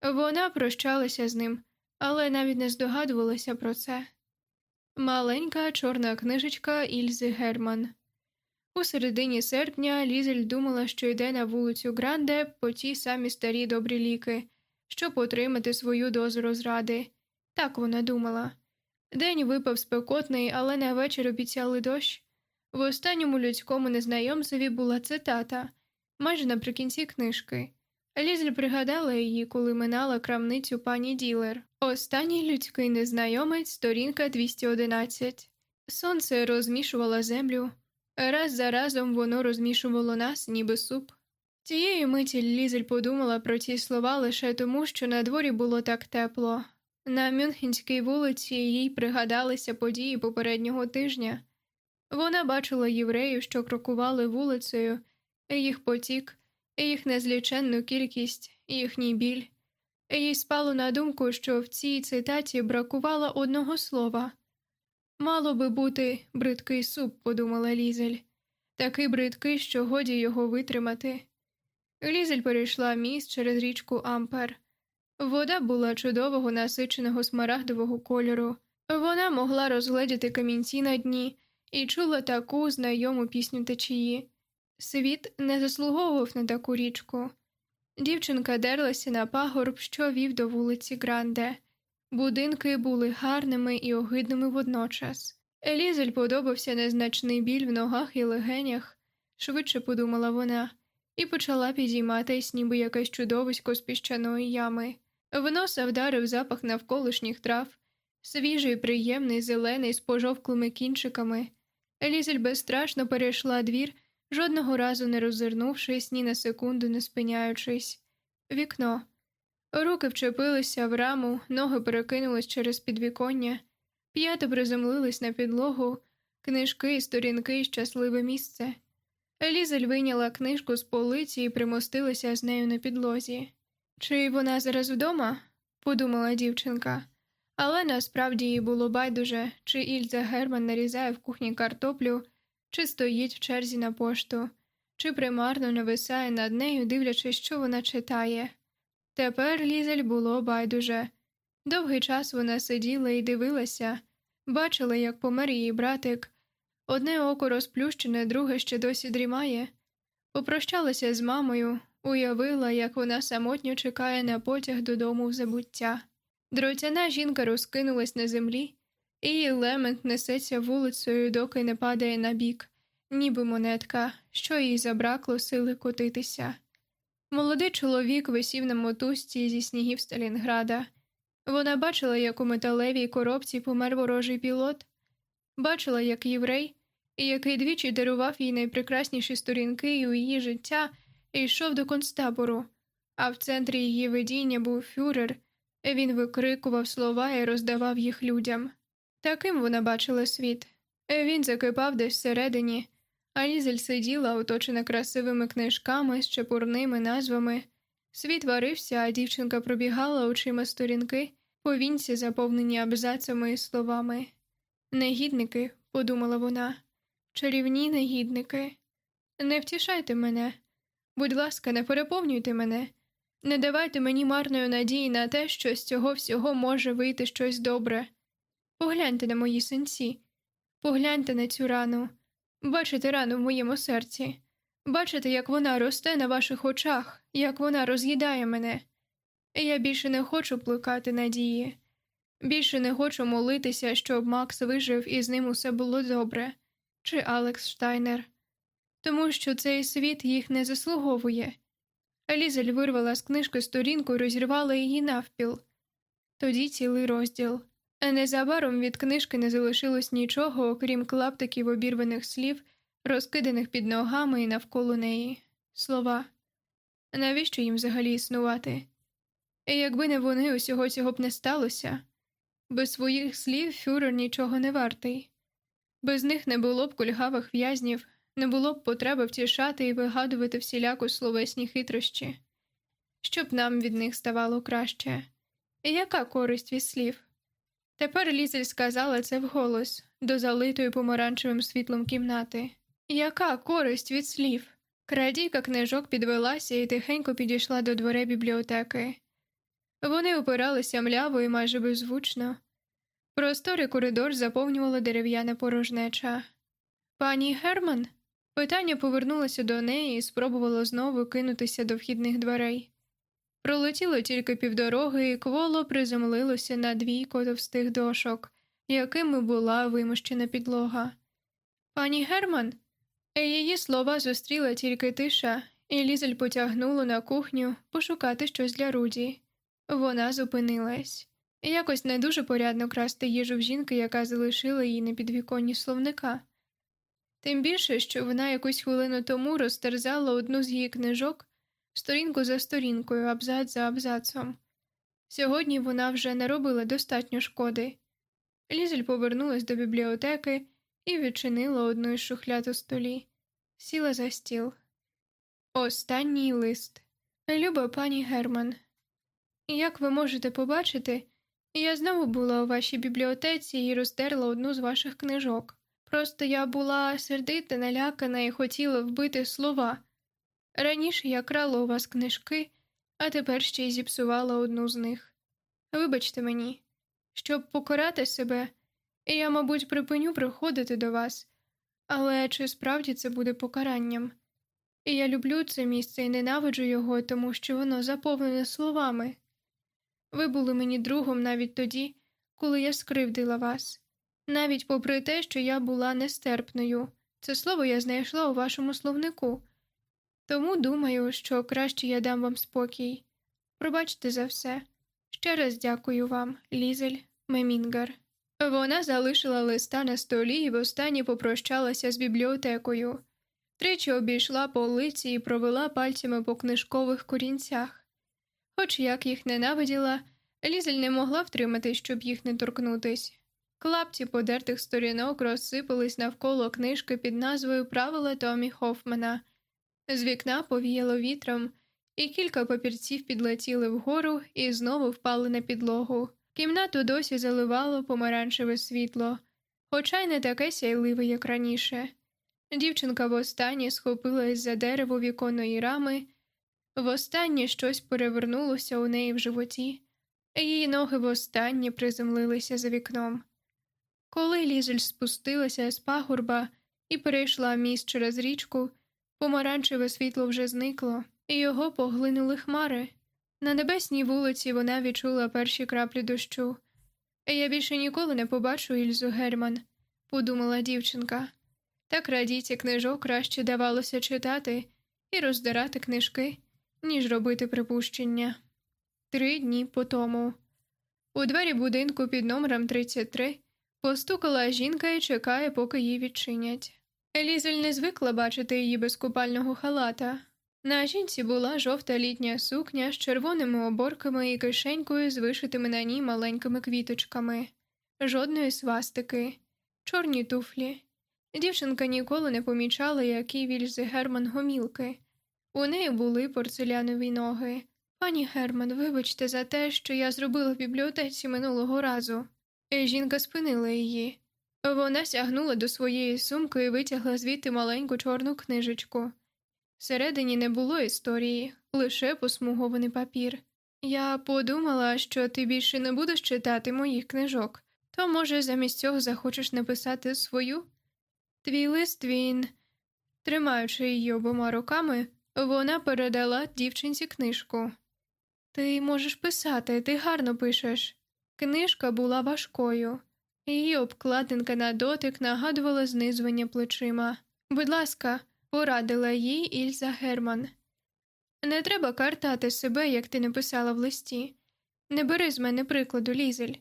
Вона прощалася з ним, але навіть не здогадувалася про це. Маленька чорна книжечка Ільзи Герман. У середині серпня Лізель думала, що йде на вулицю Гранде по ті самі старі добрі ліки, щоб отримати свою дозу розради. Так вона думала. День випав спекотний, але на вечір обіцяли дощ. В останньому людському незнайомцеві була цитата майже наприкінці книжки. Лізель пригадала її, коли минала крамницю пані Ділер. Останній людський незнайомець, сторінка 211. Сонце розмішувало землю. Раз за разом воно розмішувало нас, ніби суп. Тієї миті Лізель подумала про ці слова лише тому, що на дворі було так тепло. На Мюнхенській вулиці їй пригадалися події попереднього тижня. Вона бачила євреїв, що крокували вулицею, їх потік, їх незліченну кількість, їхній біль. Їй спало на думку, що в цій цитаті бракувало одного слова. Мало би бути бридкий суп, подумала Лізель, такий бридкий, що годі його витримати. Лізель перейшла міст через річку Ампер. Вода була чудового насиченого смарагдового кольору. Вона могла розгледіти камінці на дні і чула таку знайому пісню течії. Світ не заслуговував на таку річку. Дівчинка дерлася на пагорб, що вів до вулиці Гранде. Будинки були гарними і огидними водночас. Елізель подобався незначний біль в ногах і легенях, швидше подумала вона, і почала підійматись, ніби якесь чудовисько з піщаної ями. В носа вдарив запах навколишніх трав, свіжий, приємний, зелений, з пожовклими кінчиками. Елізель безстрашно перейшла двір, жодного разу не роззирнувшись, ні на секунду не спиняючись. Вікно. Руки вчепилися в раму, ноги перекинулись через підвіконня, п'яти приземлились на підлогу, книжки, сторінки, щасливе місце. Елізель вийняла книжку з полиці і примостилася з нею на підлозі. Чи вона зараз вдома? подумала дівчинка, але насправді їй було байдуже, чи Ільза Герман нарізає в кухні картоплю, чи стоїть в черзі на пошту, чи примарно нависає над нею, дивлячись, що вона читає. Тепер Лізель було байдуже. Довгий час вона сиділа і дивилася, бачила, як помер її братик. Одне око розплющене, друге ще досі дрімає. Попрощалася з мамою, уявила, як вона самотньо чекає на потяг додому в забуття. Дротяна жінка розкинулась на землі, і її лемент несеться вулицею, доки не падає на бік, ніби монетка, що їй забракло сили котитися. Молодий чоловік висів на мотузці зі снігів Сталінграда. Вона бачила, як у металевій коробці помер ворожий пілот, бачила, як єврей, який двічі дарував їй найпрекрасніші сторінки у її життя, йшов до концтабору, а в центрі її видіння був фюрер, він викрикував слова і роздавав їх людям. Таким вона бачила світ. Він закипав десь всередині, а сиділа, оточена красивими книжками з чепурними назвами. Світ варився, а дівчинка пробігала очима сторінки, повінці, заповнені абзацами і словами. Негідники, подумала вона, чарівні негідники. Не втішайте мене, будь ласка, не переповнюйте мене, не давайте мені марної надії на те, що з цього всього може вийти щось добре. Погляньте на мої синці, погляньте на цю рану. Бачите рану в моєму серці, бачите, як вона росте на ваших очах, як вона роз'їдає мене. Я більше не хочу плекати надії, більше не хочу молитися, щоб Макс вижив і з ним усе було добре, чи Алекс Штайнер, тому що цей світ їх не заслуговує. Лізель вирвала з книжки сторінку і розірвала її навпіл. Тоді цілий розділ. Незабаром від книжки не залишилось нічого, окрім клаптиків обірваних слів, розкиданих під ногами і навколо неї. Слова. Навіщо їм взагалі існувати? І якби не вони, усього цього б не сталося. Без своїх слів фюрер нічого не вартий. Без них не було б кульгавих в'язнів, не було б потреби втішати і вигадувати всіляку словесні хитрощі, щоб нам від них ставало краще. І яка користь від слів? Тепер Лізель сказала це вголос, до залитої помаранчевим світлом кімнати. Яка користь від слів? Крадійка книжок підвелася і тихенько підійшла до дверей бібліотеки. Вони опиралися мляво і майже беззвучно. Просторий коридор заповнювала дерев'яна порожнеча. Пані Герман? Питання повернулося до неї і спробувало знову кинутися до вхідних дверей. Пролетіло тільки півдороги, і кволо приземлилося на двійко товстих дошок, якими була вимощена підлога. Пані Герман? Її слова зустріла тільки тиша, і лізель потягнула на кухню пошукати щось для Руді. Вона зупинилась. Якось не дуже порядно красти їжу в жінки, яка залишила її на підвіконні словника. Тим більше, що вона якусь хвилину тому розтерзала одну з її книжок сторінку за сторінкою, абзац за абзацом. Сьогодні вона вже не робила достатньо шкоди. Лізель повернулась до бібліотеки і відчинила одну із шухляд у столі, сіла за стіл. Останній лист. Люба пані Герман. Як ви можете побачити, я знову була у вашій бібліотеці і роздерла одну з ваших книжок. Просто я була сердита, налякана і хотіла вбити слова. Раніше я крала у вас книжки, а тепер ще й зіпсувала одну з них. Вибачте мені, щоб покарати себе, я, мабуть, припиню приходити до вас, але чи справді це буде покаранням? І я люблю це місце і ненавиджу його, тому що воно заповнене словами. Ви були мені другом навіть тоді, коли я скривдила вас, навіть попри те, що я була нестерпною. Це слово я знайшла у вашому словнику. Тому думаю, що краще я дам вам спокій. Пробачте за все. Ще раз дякую вам, Лізель Мемінгар. Вона залишила листа на столі і востаннє попрощалася з бібліотекою. Тричі обійшла полиці і провела пальцями по книжкових корінцях. Хоч як їх ненавиділа, Лізель не могла втримати, щоб їх не торкнутись. Клапці подертих сторінок розсипались навколо книжки під назвою Правила Томі Хофмана. З вікна повіяло вітром, і кілька папірців підлетіли вгору і знову впали на підлогу. Кімнату досі заливало помаранчеве світло, хоча й не таке сяйливе, як раніше. Дівчинка востаннє схопилась за дерево віконної рами, востаннє щось перевернулося у неї в животі, її ноги востаннє приземлилися за вікном. Коли Лізель спустилася з пагорба і перейшла міст через річку, помаранчеве світло вже зникло, і його поглинули хмари. На небесній вулиці вона відчула перші краплі дощу. Я більше ніколи не побачу Ільзу Герман, подумала дівчинка. Так радіті книжок краще давалося читати і роздирати книжки, ніж робити припущення. Три дні по тому. У двері будинку під номером 33 постукала жінка і чекає, поки її відчинять. Елізель не звикла бачити її без купального халата. На жінці була жовта літня сукня з червоними оборками і кишенькою з вишитими на ній маленькими квіточками, жодної свастики, чорні туфлі. Дівчинка ніколи не помічала, які вільзи Герман гомілки. У неї були порцелянові ноги. Пані Герман, вибачте за те, що я зробила в бібліотеці минулого разу. Жінка спинила її. Вона сягнула до своєї сумки і витягла звідти маленьку чорну книжечку. Всередині не було історії, лише посмугований папір. Я подумала, що ти більше не будеш читати моїх книжок, то, може, замість цього захочеш написати свою? Твій лист він, тримаючи її обома руками, вона передала дівчинці книжку. Ти можеш писати, ти гарно пишеш. Книжка була важкою, її обкладинка на дотик нагадувала знизування плечима. Будь ласка, порадила їй Ільза Герман. Не треба картати себе, як ти написала в листі. Не бери з мене прикладу, лізель.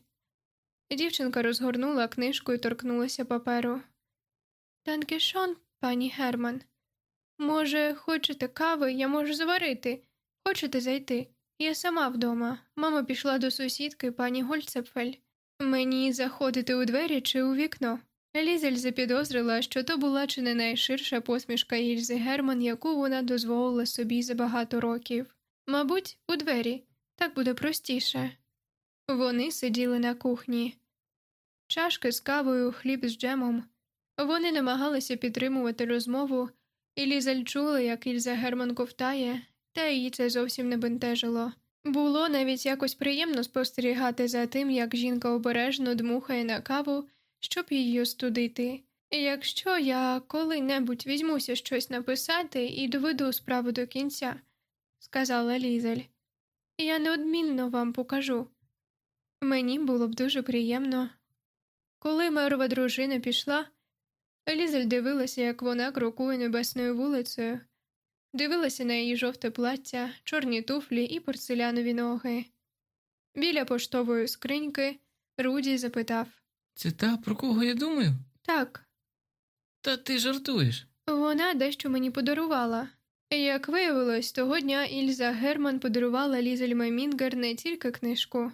Дівчинка розгорнула книжку і торкнулася паперу. Танкішон, пані Герман. Може, хочете кави, я можу заварити. Хочете зайти? Я сама вдома. Мама пішла до сусідки, пані Гольцепфель. Мені заходити у двері чи у вікно. Лізель запідозрила, що то була чи не найширша посмішка Ільзи Герман, яку вона дозволила собі за багато років. Мабуть, у двері так буде простіше. Вони сиділи на кухні, чашки з кавою, хліб з джемом. Вони намагалися підтримувати розмову, і Лізель чула, як Ільза Герман ковтає, та її це зовсім не бентежило. Було навіть якось приємно спостерігати за тим, як жінка обережно дмухає на каву, щоб її остудити. Якщо я коли-небудь візьмуся щось написати і доведу справу до кінця, сказала Лізель, я неодмінно вам покажу. Мені було б дуже приємно. Коли мерова дружина пішла, Лізель дивилася, як вона крокує небесною вулицею, дивилася на її жовте плаття, чорні туфлі і порцелянові ноги. Біля поштової скриньки Руді запитав Це та, про кого я думаю? Так, Та ти жартуєш. вона дещо мені подарувала. Як виявилось, того дня Ільза Герман подарувала Лізель Мемінгер не тільки книжку,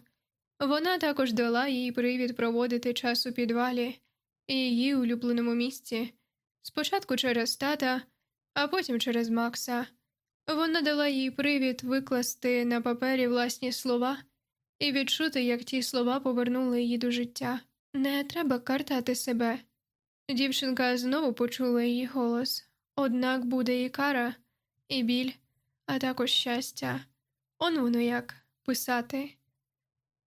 вона також дала їй привід проводити час у підвалі і її улюбленому місці, спочатку через тата, а потім через Макса. Вона дала їй привід викласти на папері власні слова і відчути, як ті слова повернули її до життя. Не треба картати себе. Дівчинка знову почула її голос однак буде і кара, і біль, а також щастя. Он воно як писати.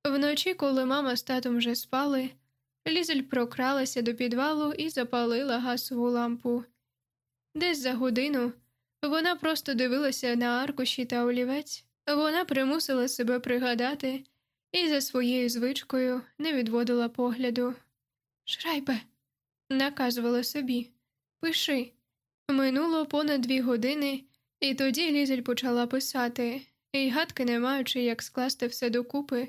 Вночі, коли мама з татом вже спали, Лізель прокралася до підвалу і запалила газову лампу. Десь за годину вона просто дивилася на аркуші та олівець, вона примусила себе пригадати і за своєю звичкою не відводила погляду. Шрайбе, наказувала собі, пиши. Минуло понад дві години, і тоді Лізель почала писати, і гадки не маючи, як скласти все докупи.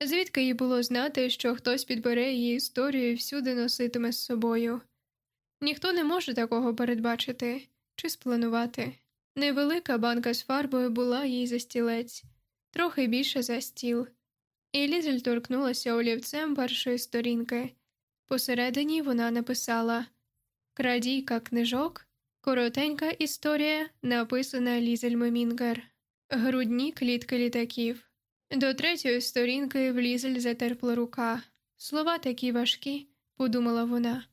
Звідки їй було знати, що хтось підбере її історію і всюди носитиме з собою? Ніхто не може такого передбачити чи спланувати. Невелика банка з фарбою була їй за стілець, трохи більше за стіл, і Лізель торкнулася олівцем першої сторінки. Посередині вона написала Крадійка книжок, коротенька історія, написана Лізель Мемінгер, грудні клітки літаків. До третьої сторінки в Лізель затерпла рука. Слова такі важкі, подумала вона.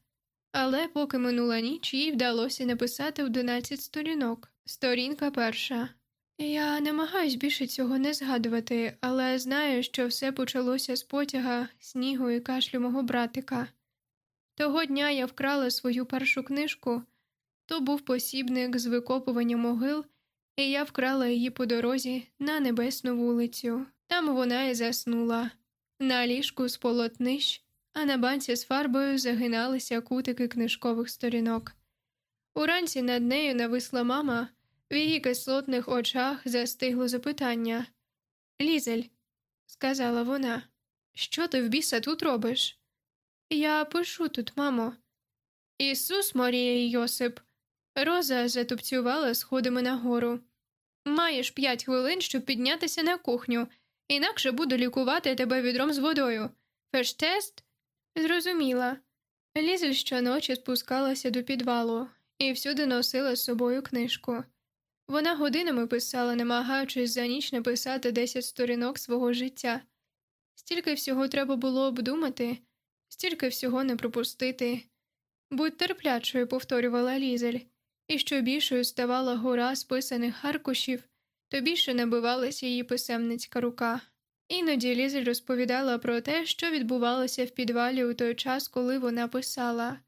Але поки минула ніч, їй вдалося написати одинадцять сторінок. Сторінка перша. Я намагаюсь більше цього не згадувати, але знаю, що все почалося з потяга, снігу і кашлю мого братика. Того дня я вкрала свою першу книжку, то був посібник з викопування могил, і я вкрала її по дорозі на небесну вулицю. Там вона і заснула. На ліжку з полотнищ, а на банці з фарбою загиналися кутики книжкових сторінок. Уранці над нею нависла мама, в її кислотних очах застигло запитання. Лізель, сказала вона, що ти в біса тут робиш? Я пишу тут, мамо. Ісус, Марія і Йосип. Роза затупцювала сходами нагору. Маєш п'ять хвилин, щоб піднятися на кухню, інакше буду лікувати тебе відром з водою. Фештест? Зрозуміла. Лізель щоночі спускалася до підвалу і всюди носила з собою книжку. Вона годинами писала, намагаючись за ніч написати десять сторінок свого життя. Стільки всього треба було обдумати, стільки всього не пропустити. Будь терплячою, повторювала Лізель, і що більшою ставала гора списаних аркушів, то більше набивалася її писемницька рука. Іноді Лізель розповідала про те, що відбувалося в підвалі у той час, коли вона писала.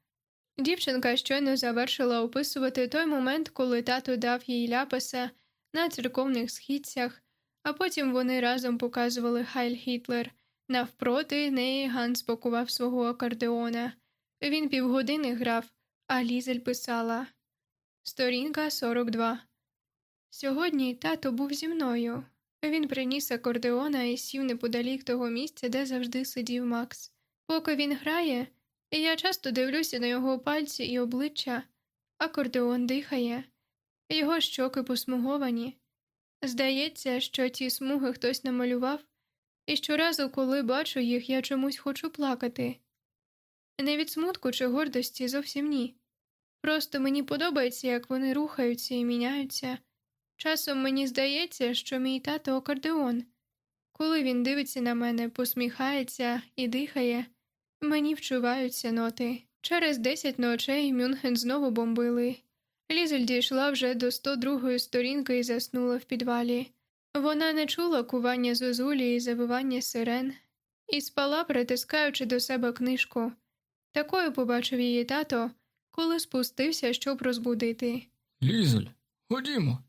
Дівчинка щойно завершила описувати той момент, коли тато дав їй ляпаса на церковних східцях, а потім вони разом показували Хайль Гітлер. Навпроти неї Ганс пакував свого акордеона. Він півгодини грав, а Лізель писала. Сторінка 42. Сьогодні тато був зі мною. Він приніс акордеона і сів неподалік того місця, де завжди сидів Макс. Поки він грає, я часто дивлюся на його пальці і обличчя, акордеон дихає, його щоки посмуговані. Здається, що ті смуги хтось намалював, і щоразу, коли бачу їх, я чомусь хочу плакати. Не від смутку чи гордості зовсім ні. Просто мені подобається, як вони рухаються і міняються. Часом мені здається, що мій тато акордеон. Коли він дивиться на мене, посміхається і дихає, мені вчуваються ноти. Через десять ночей Мюнхен знову бомбили. Лізель дійшла вже до 102-ї сторінки і заснула в підвалі. Вона не чула кування зозулі і завивання сирен, і спала, притискаючи до себе книжку. Такою побачив її тато, коли спустився, щоб розбудити. Лізель, ходімо.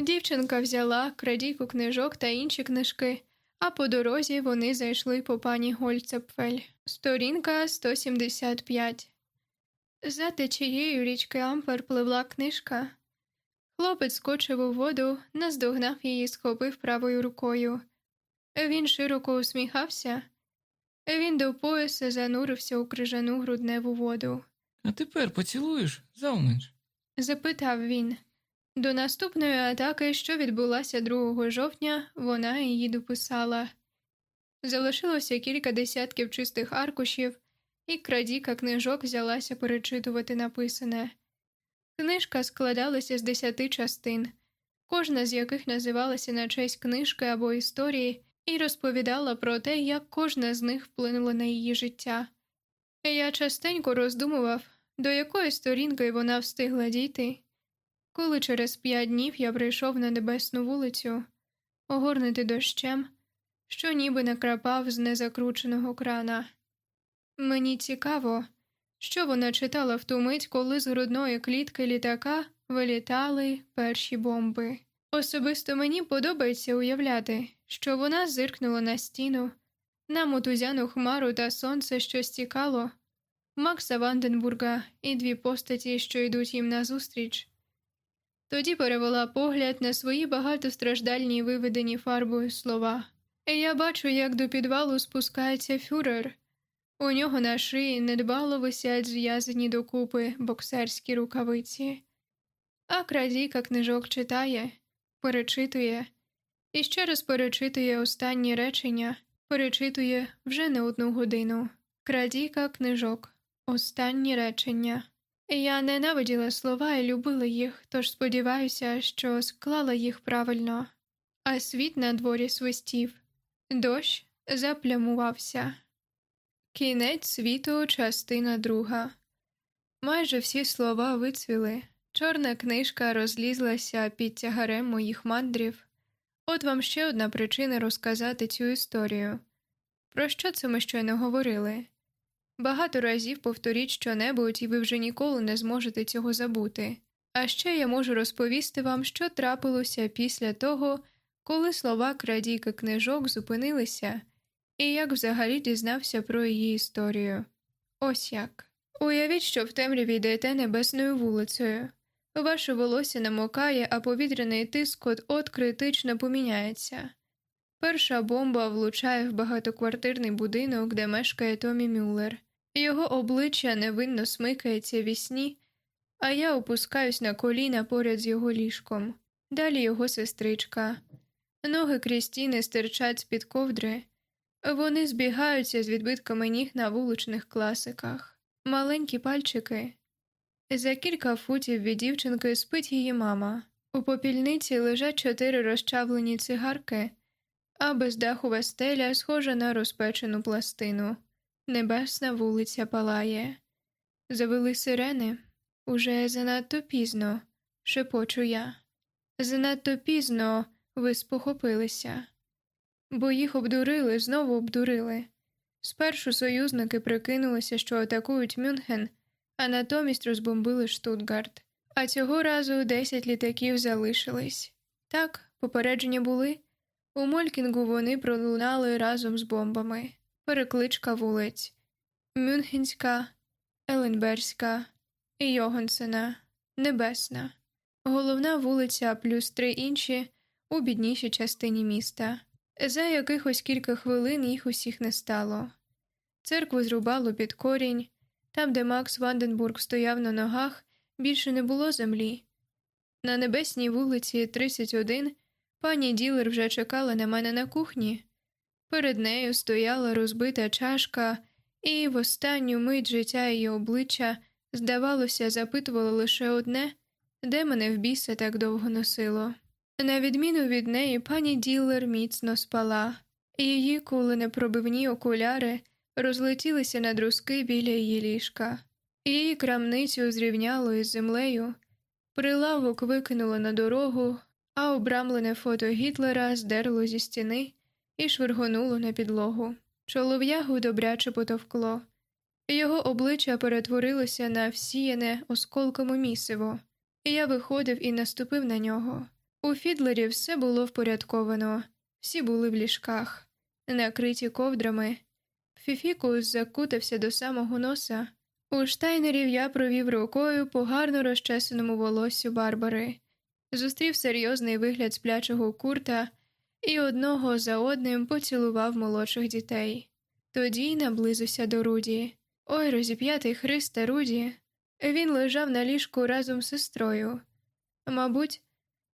Дівчинка взяла крадійку книжок та інші книжки, а по дорозі вони зайшли по пані Гольцепфель. Сторінка 175. За течією річки Ампер пливла книжка. Хлопець скочив у воду, наздогнав її, схопив правою рукою. Він широко усміхався. Він до пояса занурився у крижану грудневу воду. А тепер поцілуєш, завмич. Запитав він. До наступної атаки, що відбулася 2 жовтня, вона її дописала. Залишилося кілька десятків чистих аркушів, і крадіка книжок взялася перечитувати написане. Книжка складалася з десяти частин, кожна з яких називалася на честь книжки або історії, і розповідала про те, як кожна з них вплинула на її життя. Я частенько роздумував, до якої сторінки вона встигла дійти. Коли через п'ять днів я прийшов на небесну вулицю, огорнути дощем, що ніби накрапав з незакрученого крана. Мені цікаво, що вона читала в ту мить, коли з грудної клітки літака вилітали перші бомби. Особисто мені подобається уявляти, що вона зиркнула на стіну, на мотузяну хмару та сонце, що стікало, Макса Ванденбурга і дві постаті, що йдуть їм назустріч. Тоді перевела погляд на свої багатостраждальні виведені фарбою слова. І Я бачу, як до підвалу спускається фюрер. У нього на шиї недбало висять зв'язані докупи боксерські рукавиці, а крадійка книжок читає, перечитує і ще раз перечитує останні речення, перечитує вже не одну годину. Крадійка книжок, останні речення. Я ненавиділа слова і любила їх, тож сподіваюся, що склала їх правильно, а світ на дворі свистів, дощ заплямувався. Кінець світу, частина друга. Майже всі слова вицвіли. Чорна книжка розлізлася під тягарем моїх мандрів. От вам ще одна причина розказати цю історію. Про що це ми щойно говорили? Багато разів повторіть щонебудь, і ви вже ніколи не зможете цього забути. А ще я можу розповісти вам, що трапилося після того, коли слова крадійки книжок зупинилися, і як взагалі дізнався про її історію. Ось як. Уявіть, що в темряві йдете небесною вулицею. Ваше волосся намокає, а повітряний тиск от от критично поміняється. Перша бомба влучає в багатоквартирний будинок, де мешкає Томі Мюллер. Його обличчя невинно смикається вісні, а я опускаюсь на коліна поряд з його ліжком. Далі його сестричка. Ноги Крістіни стирчать з під ковдри, вони збігаються з відбитками ніг на вуличних класиках, маленькі пальчики. За кілька футів від дівчинки спить її мама. У попільниці лежать чотири розчавлені цигарки, а без даху вестеля схожа на розпечену пластину. Небесна вулиця палає. Завели сирени уже занадто пізно, шепочу я. Занадто пізно ви спохопилися, бо їх обдурили, знову обдурили. Спершу союзники прикинулися, що атакують Мюнхен, а натомість розбомбили Штутгарт. А цього разу десять літаків залишились. Так, попередження були. У Молькінгу вони пролунали разом з бомбами перекличка вулиць Мюнхенська, Еленберська, Йогансена, Небесна. головна вулиця плюс три інші у біднішій частині міста. За якихось кілька хвилин їх усіх не стало. Церкву зрубало під корінь, там, де Макс Ванденбург стояв на ногах, більше не було землі. На небесній вулиці 31 пані ділер вже чекала на мене на кухні. Перед нею стояла розбита чашка, і в останню мить життя її обличчя, здавалося, запитувало лише одне де мене в біса так довго носило. На відміну від неї, пані ділер міцно спала, і її куленепробивні окуляри розлетілися на друзки біля її ліжка, її крамницю зрівняло із землею, прилавок викинуло на дорогу, а обрамлене фото Гітлера здерло зі стіни і швиргонуло на підлогу. Чолов'ягу добряче потовкло, його обличчя перетворилося на всіяне осколком місиво, і я виходив і наступив на нього. У Фідлері все було впорядковано, всі були в ліжках, накриті ковдрами. Фіфікус закутався до самого носа. У штайнерів я провів рукою по гарно розчесаному волоссю Барбари, зустрів серйозний вигляд сплячого курта і одного за одним поцілував молодших дітей. Тоді наблизився до Руді. Ой, розіп'ятий Христа Руді. Він лежав на ліжку разом з сестрою. Мабуть,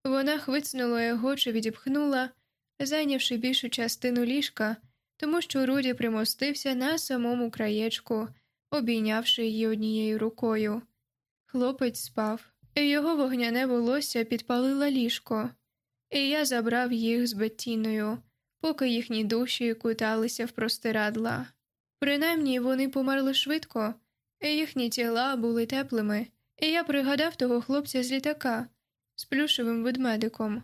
вона хвицнула його чи відіпхнула, зайнявши більшу частину ліжка, тому що Руді примостився на самому краєчку, обійнявши її однією рукою. Хлопець спав, його вогняне волосся підпалило ліжко, і я забрав їх з Беттіною, поки їхні душі куталися в простирадла. Принаймні вони померли швидко, і їхні тіла були теплими, і я пригадав того хлопця з літака з плюшевим ведмедиком.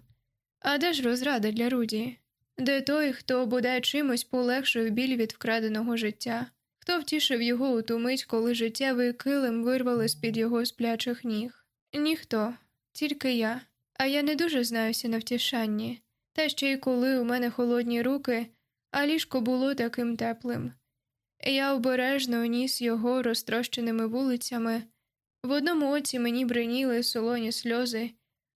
А де ж розрада для Руді? Де той, хто бодай чимось полегшив біль від вкраденого життя, хто втішив його у ту мить, коли життєвий килим вирвали з під його сплячих ніг? Ніхто, тільки я. А я не дуже знаюся на втішанні, та ще й коли у мене холодні руки, а ліжко було таким теплим. Я обережно ніс його розтрощеними вулицями, в одному оці мені бриніли солоні сльози,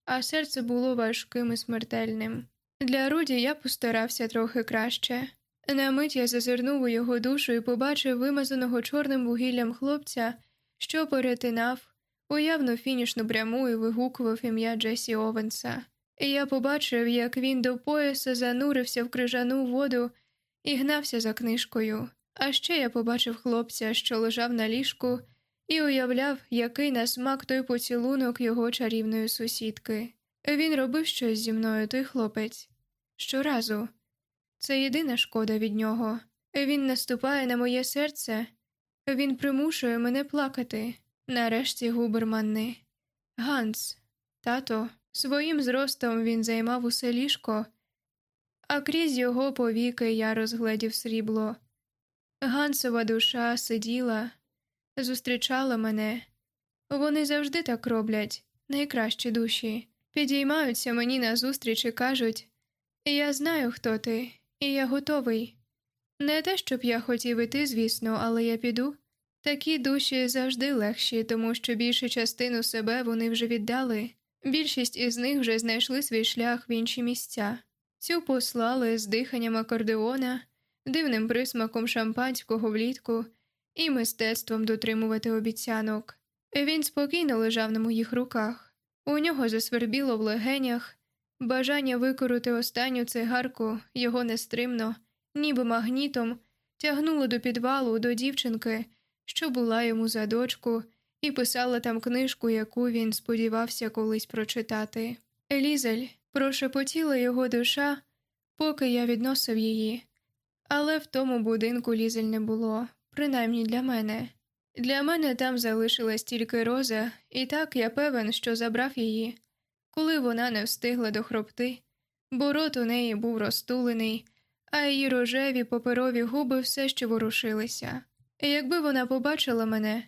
а серце було важким і смертельним. Для Руді я постарався трохи краще. На мить я зазирнув у його душу і побачив вимазаного чорним вугіллям хлопця, що перетинав уявно фінішну пряму і вигукував ім'я Джесі Овенса. І я побачив, як він до пояса занурився в крижану воду і гнався за книжкою. А ще я побачив хлопця, що лежав на ліжку, і уявляв, який на смак той поцілунок його чарівної сусідки. Він робив щось зі мною, той хлопець. Щоразу. Це єдина шкода від нього. Він наступає на моє серце, він примушує мене плакати. Нарешті губерманни. Ганс, тато, своїм зростом він займав усе ліжко, а крізь його повіки я розгледів срібло. Гансова душа сиділа, зустрічала мене. Вони завжди так роблять, найкращі душі, підіймаються мені назустріч і кажуть Я знаю, хто ти, і я готовий. Не те, щоб я хотів іти, звісно, але я піду. Такі душі завжди легші, тому що більшу частину себе вони вже віддали, більшість із них вже знайшли свій шлях в інші місця. Цю послали з диханням акордеона, дивним присмаком шампанського влітку і мистецтвом дотримувати обіцянок. Він спокійно лежав на моїх руках, у нього засвербіло в легенях, бажання викорити останню цигарку його нестримно, ніби магнітом, тягнуло до підвалу до дівчинки що була йому за дочку, і писала там книжку, яку він сподівався колись прочитати. Елізель прошепотіла його душа, поки я відносив її, але в тому будинку лізель не було, принаймні для мене. Для мене там залишилась тільки роза, і так я певен, що забрав її, коли вона не встигла до хропти, бо рот у неї був розтулений, а її рожеві паперові губи все ще ворушилися. Якби вона побачила мене,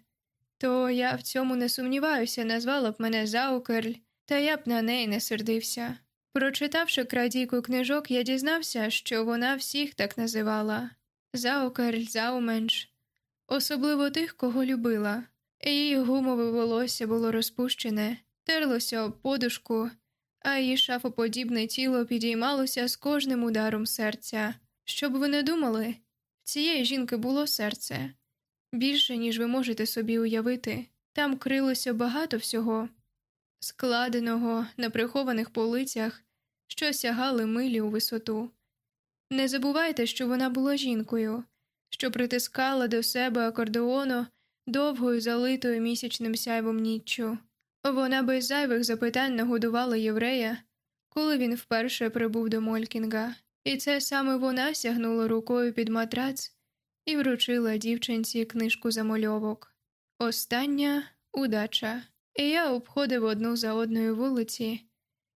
то я в цьому не сумніваюся, назвала б мене Заукерль, та я б на неї не сердився. Прочитавши крадійку книжок, я дізнався, що вона всіх так називала Заукерль, Зауменш, особливо тих, кого любила. Її гумове волосся було розпущене, терлося об подушку, а її шафоподібне тіло підіймалося з кожним ударом серця. Щоб ви не думали, в цієї жінки було серце більше, ніж ви можете собі уявити. Там крилося багато всього, складеного на прихованих полицях, що сягали милі у висоту. Не забувайте, що вона була жінкою, що притискала до себе акордеону довгою залитою місячним сяйвом ніччю. Вона без зайвих запитань нагодувала єврея, коли він вперше прибув до Молькінга, і це саме вона сягнула рукою під матрац і вручила дівчинці книжку замальовок. Остання удача. І я обходив одну за одною вулиці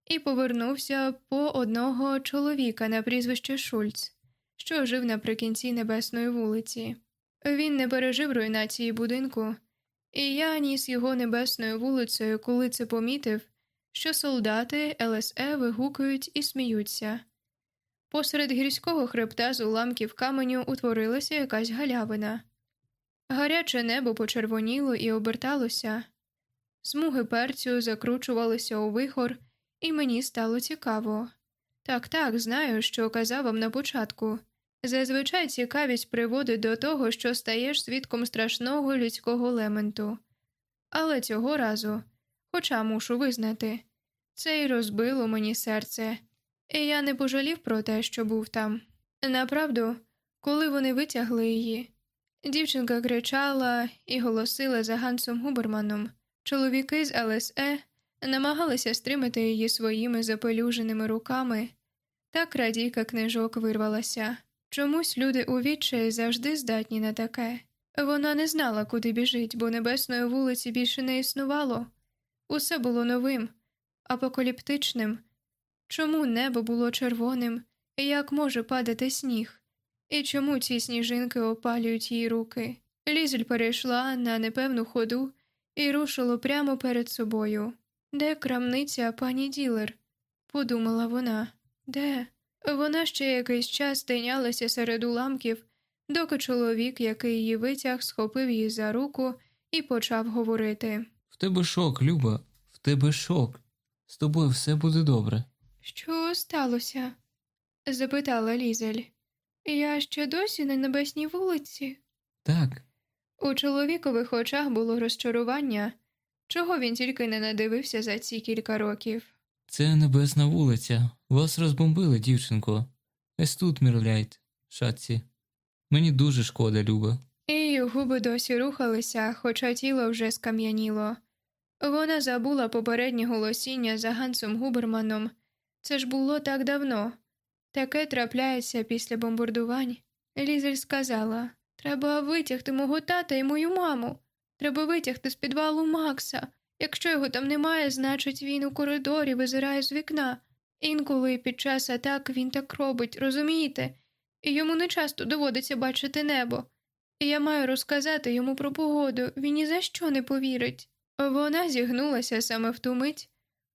і повернувся по одного чоловіка на прізвище Шульц, що жив наприкінці небесної вулиці. Він не пережив руйнації будинку, і я ніс його небесною вулицею, коли це помітив, що солдати ЛСЕ вигукують і сміються. Посеред гірського хребта з уламків каменю утворилася якась галявина. Гаряче небо почервоніло і оберталося, смуги перцю закручувалися у вихор, і мені стало цікаво. Так, так, знаю, що казав вам на початку. Зазвичай цікавість приводить до того, що стаєш свідком страшного людського лементу. Але цього разу, хоча мушу визнати, це й розбило мені серце, я не пожалів про те, що був там. Направду, коли вони витягли її, дівчинка кричала і голосила за Гансом Губерманом. Чоловіки з ЛСЕ намагалися стримати її своїми запелюженими руками, та крадійка книжок вирвалася. Чомусь люди у відчаї завжди здатні на таке. Вона не знала, куди біжить, бо небесної вулиці більше не існувало. Усе було новим, апокаліптичним. Чому небо було червоним, як може падати сніг? І чому ці сніжинки опалюють її руки? Лізель перейшла на непевну ходу і рушило прямо перед собою. Де крамниця пані Ділер? подумала вона. Де? Вона ще якийсь час тинялася серед уламків, доки чоловік, який її витяг, схопив її за руку і почав говорити. В тебе шок, Люба, в тебе шок. З тобою все буде добре. Що сталося? запитала Лізель. Я ще досі на небесній вулиці. Так, У чоловікових очах було розчарування, чого він тільки не надивився за ці кілька років. це небесна вулиця. Вас розбомбили, дівчинко. Ес тут, Мірляйт, шатці. Мені дуже шкода, Люба. І її губи досі рухалися, хоча тіло вже скам'яніло. Вона забула попереднє голосіння за Гансом Губерманом. Це ж було так давно. Таке трапляється після бомбардувань. Лізель сказала Треба витягти мого тата і мою маму. Треба витягти з підвалу Макса. Якщо його там немає, значить він у коридорі визирає з вікна. Інколи під час атак він так робить, розумієте? І йому не часто доводиться бачити небо. І я маю розказати йому про погоду, він ні за що не повірить. Вона зігнулася саме в ту мить,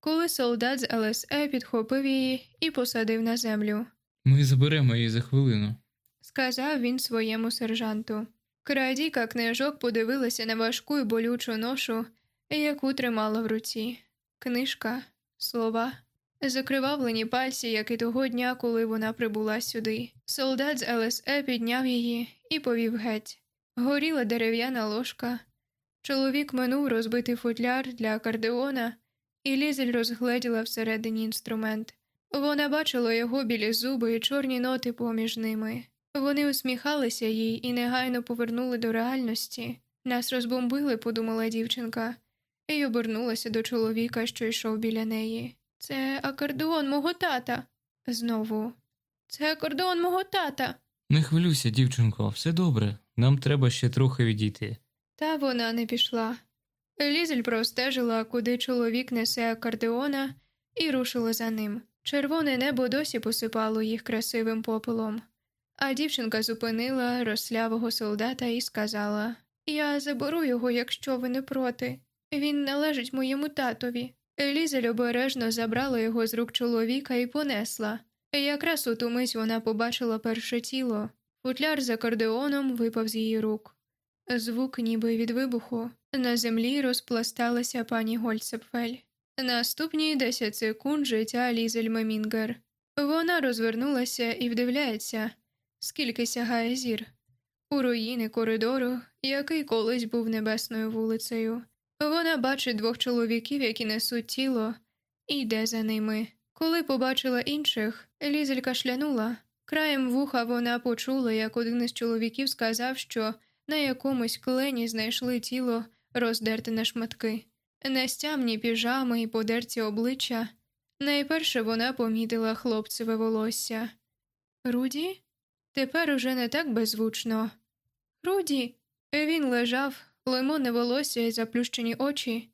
коли солдат з ЛСЕ підхопив її і посадив на землю, Ми заберемо її за хвилину. сказав він своєму сержанту. Крадійка книжок подивилася на важку і болючу ношу, яку тримала в руці. Книжка, слова, закривавлені пальці, як і того дня, коли вона прибула сюди. Солдат з ЛСЕ підняв її і повів геть. Горіла дерев'яна ложка. Чоловік минув розбитий футляр для акордеона, і Лізель розгледіла всередині інструмент. Вона бачила його білі зуби і чорні ноти поміж ними. Вони усміхалися їй і негайно повернули до реальності. Нас розбомбили, подумала дівчинка, і обернулася до чоловіка, що йшов біля неї. Це акордеон мого тата. Знову. Це акордеон мого тата. Не хвилюйся, дівчинко, все добре. Нам треба ще трохи відійти. Та вона не пішла. Лізель простежила, куди чоловік несе акордеона, і рушила за ним. Червоне небо досі посипало їх красивим попелом. А дівчинка зупинила рослявого солдата і сказала Я заберу його, якщо ви не проти. Він належить моєму татові. Лізель обережно забрала його з рук чоловіка і понесла. Якраз у ту мить вона побачила перше тіло. Футляр з акордеоном випав з її рук. Звук ніби від вибуху. На землі розпласталася пані Гольцепфель. Наступні 10 секунд життя Лізель Мемінгер. Вона розвернулася і вдивляється, скільки сягає зір. У руїни коридору, який колись був небесною вулицею. Вона бачить двох чоловіків, які несуть тіло, і йде за ними. Коли побачила інших, Лізель кашлянула. Краєм вуха вона почула, як один із чоловіків сказав, що на якомусь клені знайшли тіло роздерте на шматки, нестямні піжами і подерті обличчя. Найперше вона помітила хлопцеве волосся. Руді? Тепер уже не так беззвучно. Руді. Він лежав, лимонне волосся і заплющені очі.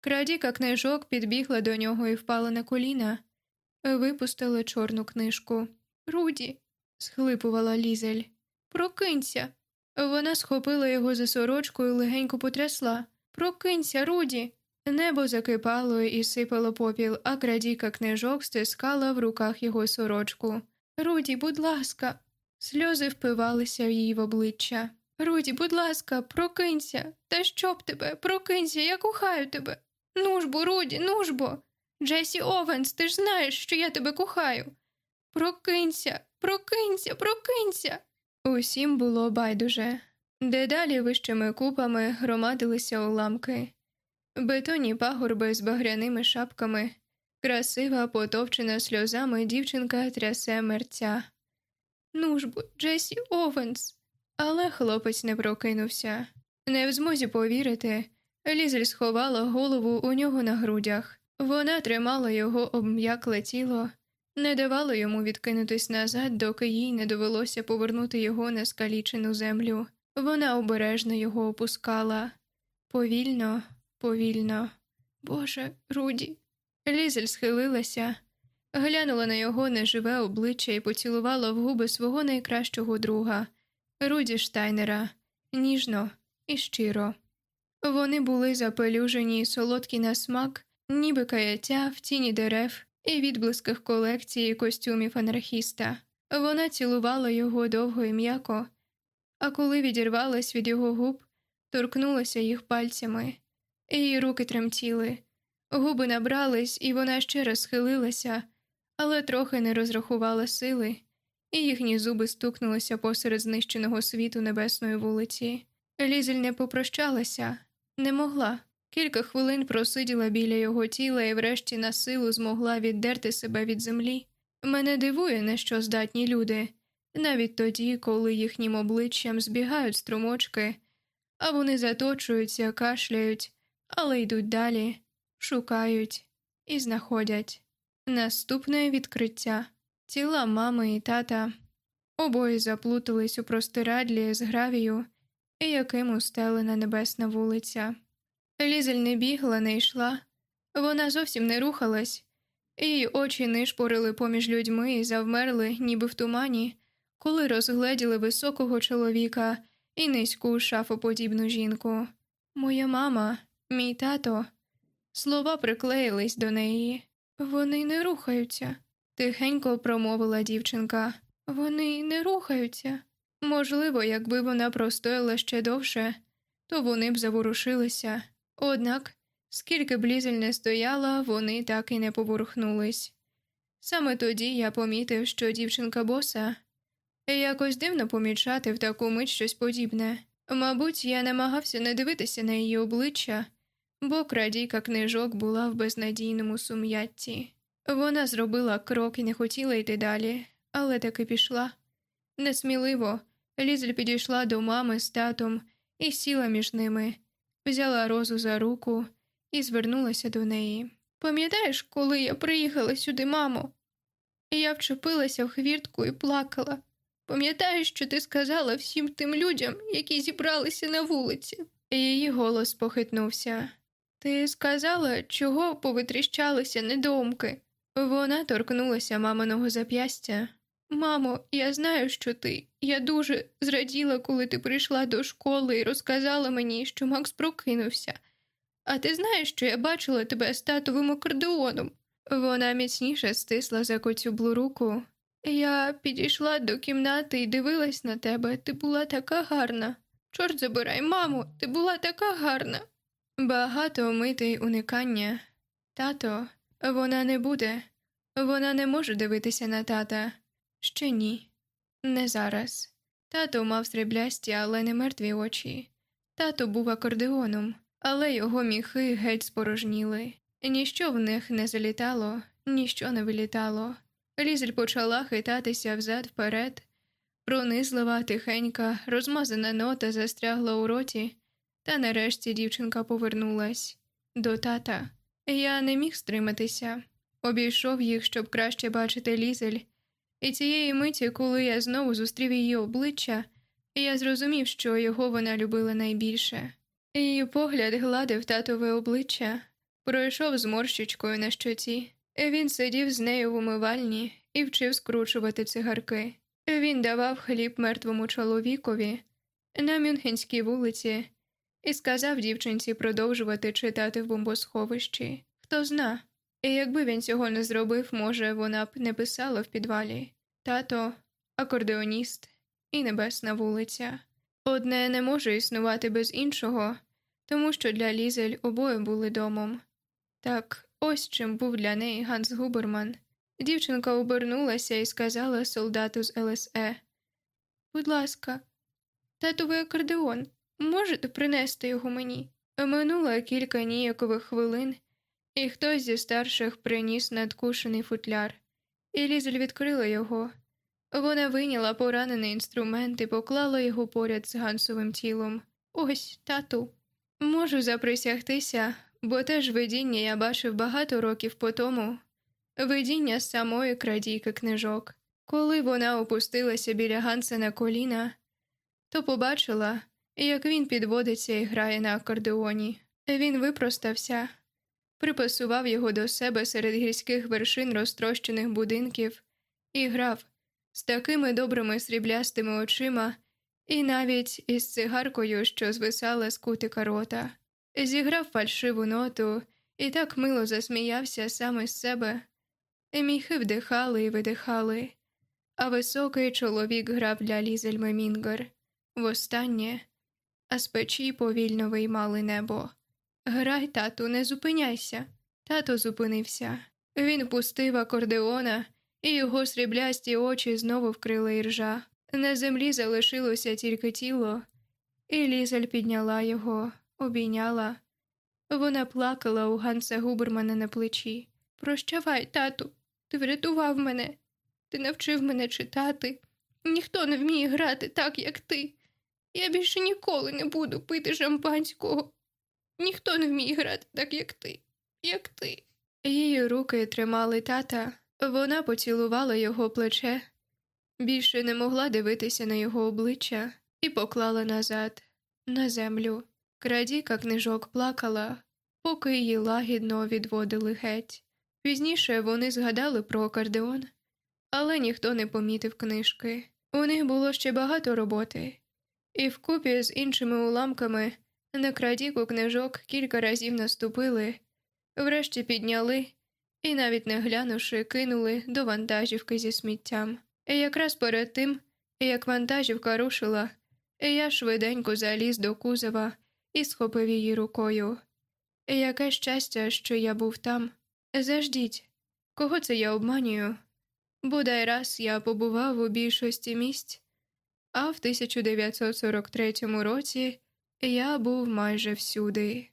Крадіка книжок підбігла до нього і впала на коліна, випустила чорну книжку. Руді, схлипувала Лізель. Прокинься. Вона схопила його за сорочку і легенько потрясла. Прокинься, Руді. Небо закипало і сипало попіл, а крадійка книжок стискала в руках його сорочку. Руді, будь ласка, сльози впивалися її в обличчя. Руді, будь ласка, прокинься. Та що б тебе, прокинься, я кохаю тебе. Ну ж бо, Руді, ну ж бо. Джесі Овенс, ти ж знаєш, що я тебе кохаю. Прокинься, прокинься, прокинься. Усім було байдуже. Дедалі вищими купами громадилися уламки, бетонні пагорби з багряними шапками, красива, потовчена сльозами дівчинка трясе мерця. Ну ж бо, Джесі Овенс. Але хлопець не прокинувся. Не в змозі повірити, Лізель сховала голову у нього на грудях. Вона тримала його обм'якле тіло, не давала йому відкинутись назад, доки їй не довелося повернути його на скалічену землю. Вона обережно його опускала. Повільно, повільно. Боже, Руді. Лізель схилилася, глянула на його неживе обличчя і поцілувала в губи свого найкращого друга, Руді Штайнера, ніжно і щиро. Вони були запелюжені солодкі на смак, ніби каяття в тіні дерев і відблисках колекції костюмів анархіста. Вона цілувала його довго і м'яко, а коли відірвалась від його губ, торкнулася їх пальцями, її руки тремтіли, губи набрались, і вона ще раз схилилася, але трохи не розрахувала сили, і їхні зуби стукнулися посеред знищеного світу небесної вулиці. Лізель не попрощалася, не могла. Кілька хвилин просиділа біля його тіла і врешті на силу змогла віддерти себе від землі. Мене дивує, на що здатні люди, навіть тоді, коли їхнім обличчям збігають струмочки, а вони заточуються, кашляють, але йдуть далі, шукають і знаходять. Наступне відкриття тіла мами і тата обоє заплутались у простирадлі з гравію, яким устелена небесна вулиця. Лізель не бігла, не йшла, вона зовсім не рухалась, її очі нишпорили поміж людьми і завмерли, ніби в тумані, коли розгледіли високого чоловіка і низьку шафоподібну жінку. Моя мама, мій тато. Слова приклеїлись до неї. Вони не рухаються, тихенько промовила дівчинка. Вони не рухаються. Можливо, якби вона простояла ще довше, то вони б заворушилися. Однак, скільки б лізель не стояла, вони так і не поворухнулись. Саме тоді я помітив, що дівчинка боса якось дивно помічати в таку мить щось подібне. Мабуть, я намагався не дивитися на її обличчя, бо крадійка книжок була в безнадійному сум'ятті. Вона зробила крок і не хотіла йти далі, але таки пішла. Несміливо, Лізель підійшла до мами з татом і сіла між ними взяла розу за руку і звернулася до неї. Пам'ятаєш, коли я приїхала сюди, мамо? Я вчепилася в хвіртку і плакала. Пам'ятаєш, що ти сказала всім тим людям, які зібралися на вулиці? Її голос похитнувся. Ти сказала, чого повитріщалися недоумки? Вона торкнулася маминого зап'ястя. Мамо, я знаю, що ти. Я дуже зраділа, коли ти прийшла до школи і розказала мені, що Макс прокинувся. А ти знаєш, що я бачила тебе з татовим акордеоном?» Вона міцніше стисла за коцюблу руку. Я підійшла до кімнати і дивилась на тебе. Ти була така гарна. Чорт забирай, мамо, ти була така гарна. Багато митей уникання. Тато, вона не буде, вона не може дивитися на тата. Ще ні, не зараз. Тато мав сріблясті, але не мертві очі. Тато був акордеоном, але його міхи геть спорожніли. Ніщо в них не залітало, ніщо не вилітало. Лізель почала хитатися взад вперед. Пронизлива, тихенька, розмазана нота застрягла у роті, та нарешті дівчинка повернулась до тата. Я не міг стриматися, обійшов їх, щоб краще бачити лізель, і цієї миті, коли я знову зустрів її обличчя, я зрозумів, що його вона любила найбільше. Її погляд гладив татове обличчя, пройшов з морщичкою на щоці. Він сидів з нею в умивальні і вчив скручувати цигарки. Він давав хліб мертвому чоловікові на Мюнхенській вулиці і сказав дівчинці продовжувати читати в бомбосховищі. Хто зна, і якби він цього не зробив, може, вона б не писала в підвалі тато, акордеоніст і небесна вулиця. Одне не може існувати без іншого, тому що для Лізель обоє були домом. Так ось чим був для неї Ганс Губерман. Дівчинка обернулася і сказала солдату з ЛСЕ Будь ласка, татовий акордеон, можете принести його мені? Минуло кілька ніякових хвилин, і хтось зі старших приніс надкушений футляр, і Лізель відкрила його. Вона вийняла поранений інструмент і поклала його поряд з гансовим тілом. Ось, тату. Можу заприсягтися, бо теж видіння я бачив багато років по тому видіння самої крадійки книжок. Коли вона опустилася біля Ганса на коліна, то побачила, як він підводиться і грає на акордеоні. Він випростався, припасував його до себе серед гірських вершин розтрощених будинків і грав з такими добрими сріблястими очима, і навіть із цигаркою, що звисала з кутика рота, зіграв фальшиву ноту і так мило засміявся саме з себе. Міхи вдихали і видихали, а високий чоловік грав для Лізель Мінгер. Востаннє, а з печі повільно виймали небо. Грай, тату, не зупиняйся. Тато зупинився. Він пустив акордеона, і його сріблясті очі знову вкрили іржа. На землі залишилося тільки тіло, і Лізель підняла його, обійняла. Вона плакала у Ганса Губермана на плечі. Прощавай, тату, ти врятував мене, ти навчив мене читати. Ніхто не вміє грати так, як ти. Я більше ніколи не буду пити шампанського. Ніхто не вміє грати так, як ти, як ти. Її руки тримали тата, вона поцілувала його плече, більше не могла дивитися на його обличчя і поклала назад, на землю. Крадіка книжок плакала, поки її лагідно відводили геть. Пізніше вони згадали про акордеон, але ніхто не помітив книжки. У них було ще багато роботи, і вкупі з іншими уламками на крадіку книжок кілька разів наступили, врешті підняли і, навіть не глянувши, кинули до вантажівки зі сміттям. І якраз перед тим, як вантажівка рушила, я швиденько заліз до кузова і схопив її рукою. Яке щастя, що я був там. Заждіть, кого це я обманюю? Бодай раз я побував у більшості місць, а в 1943 році я був майже всюди.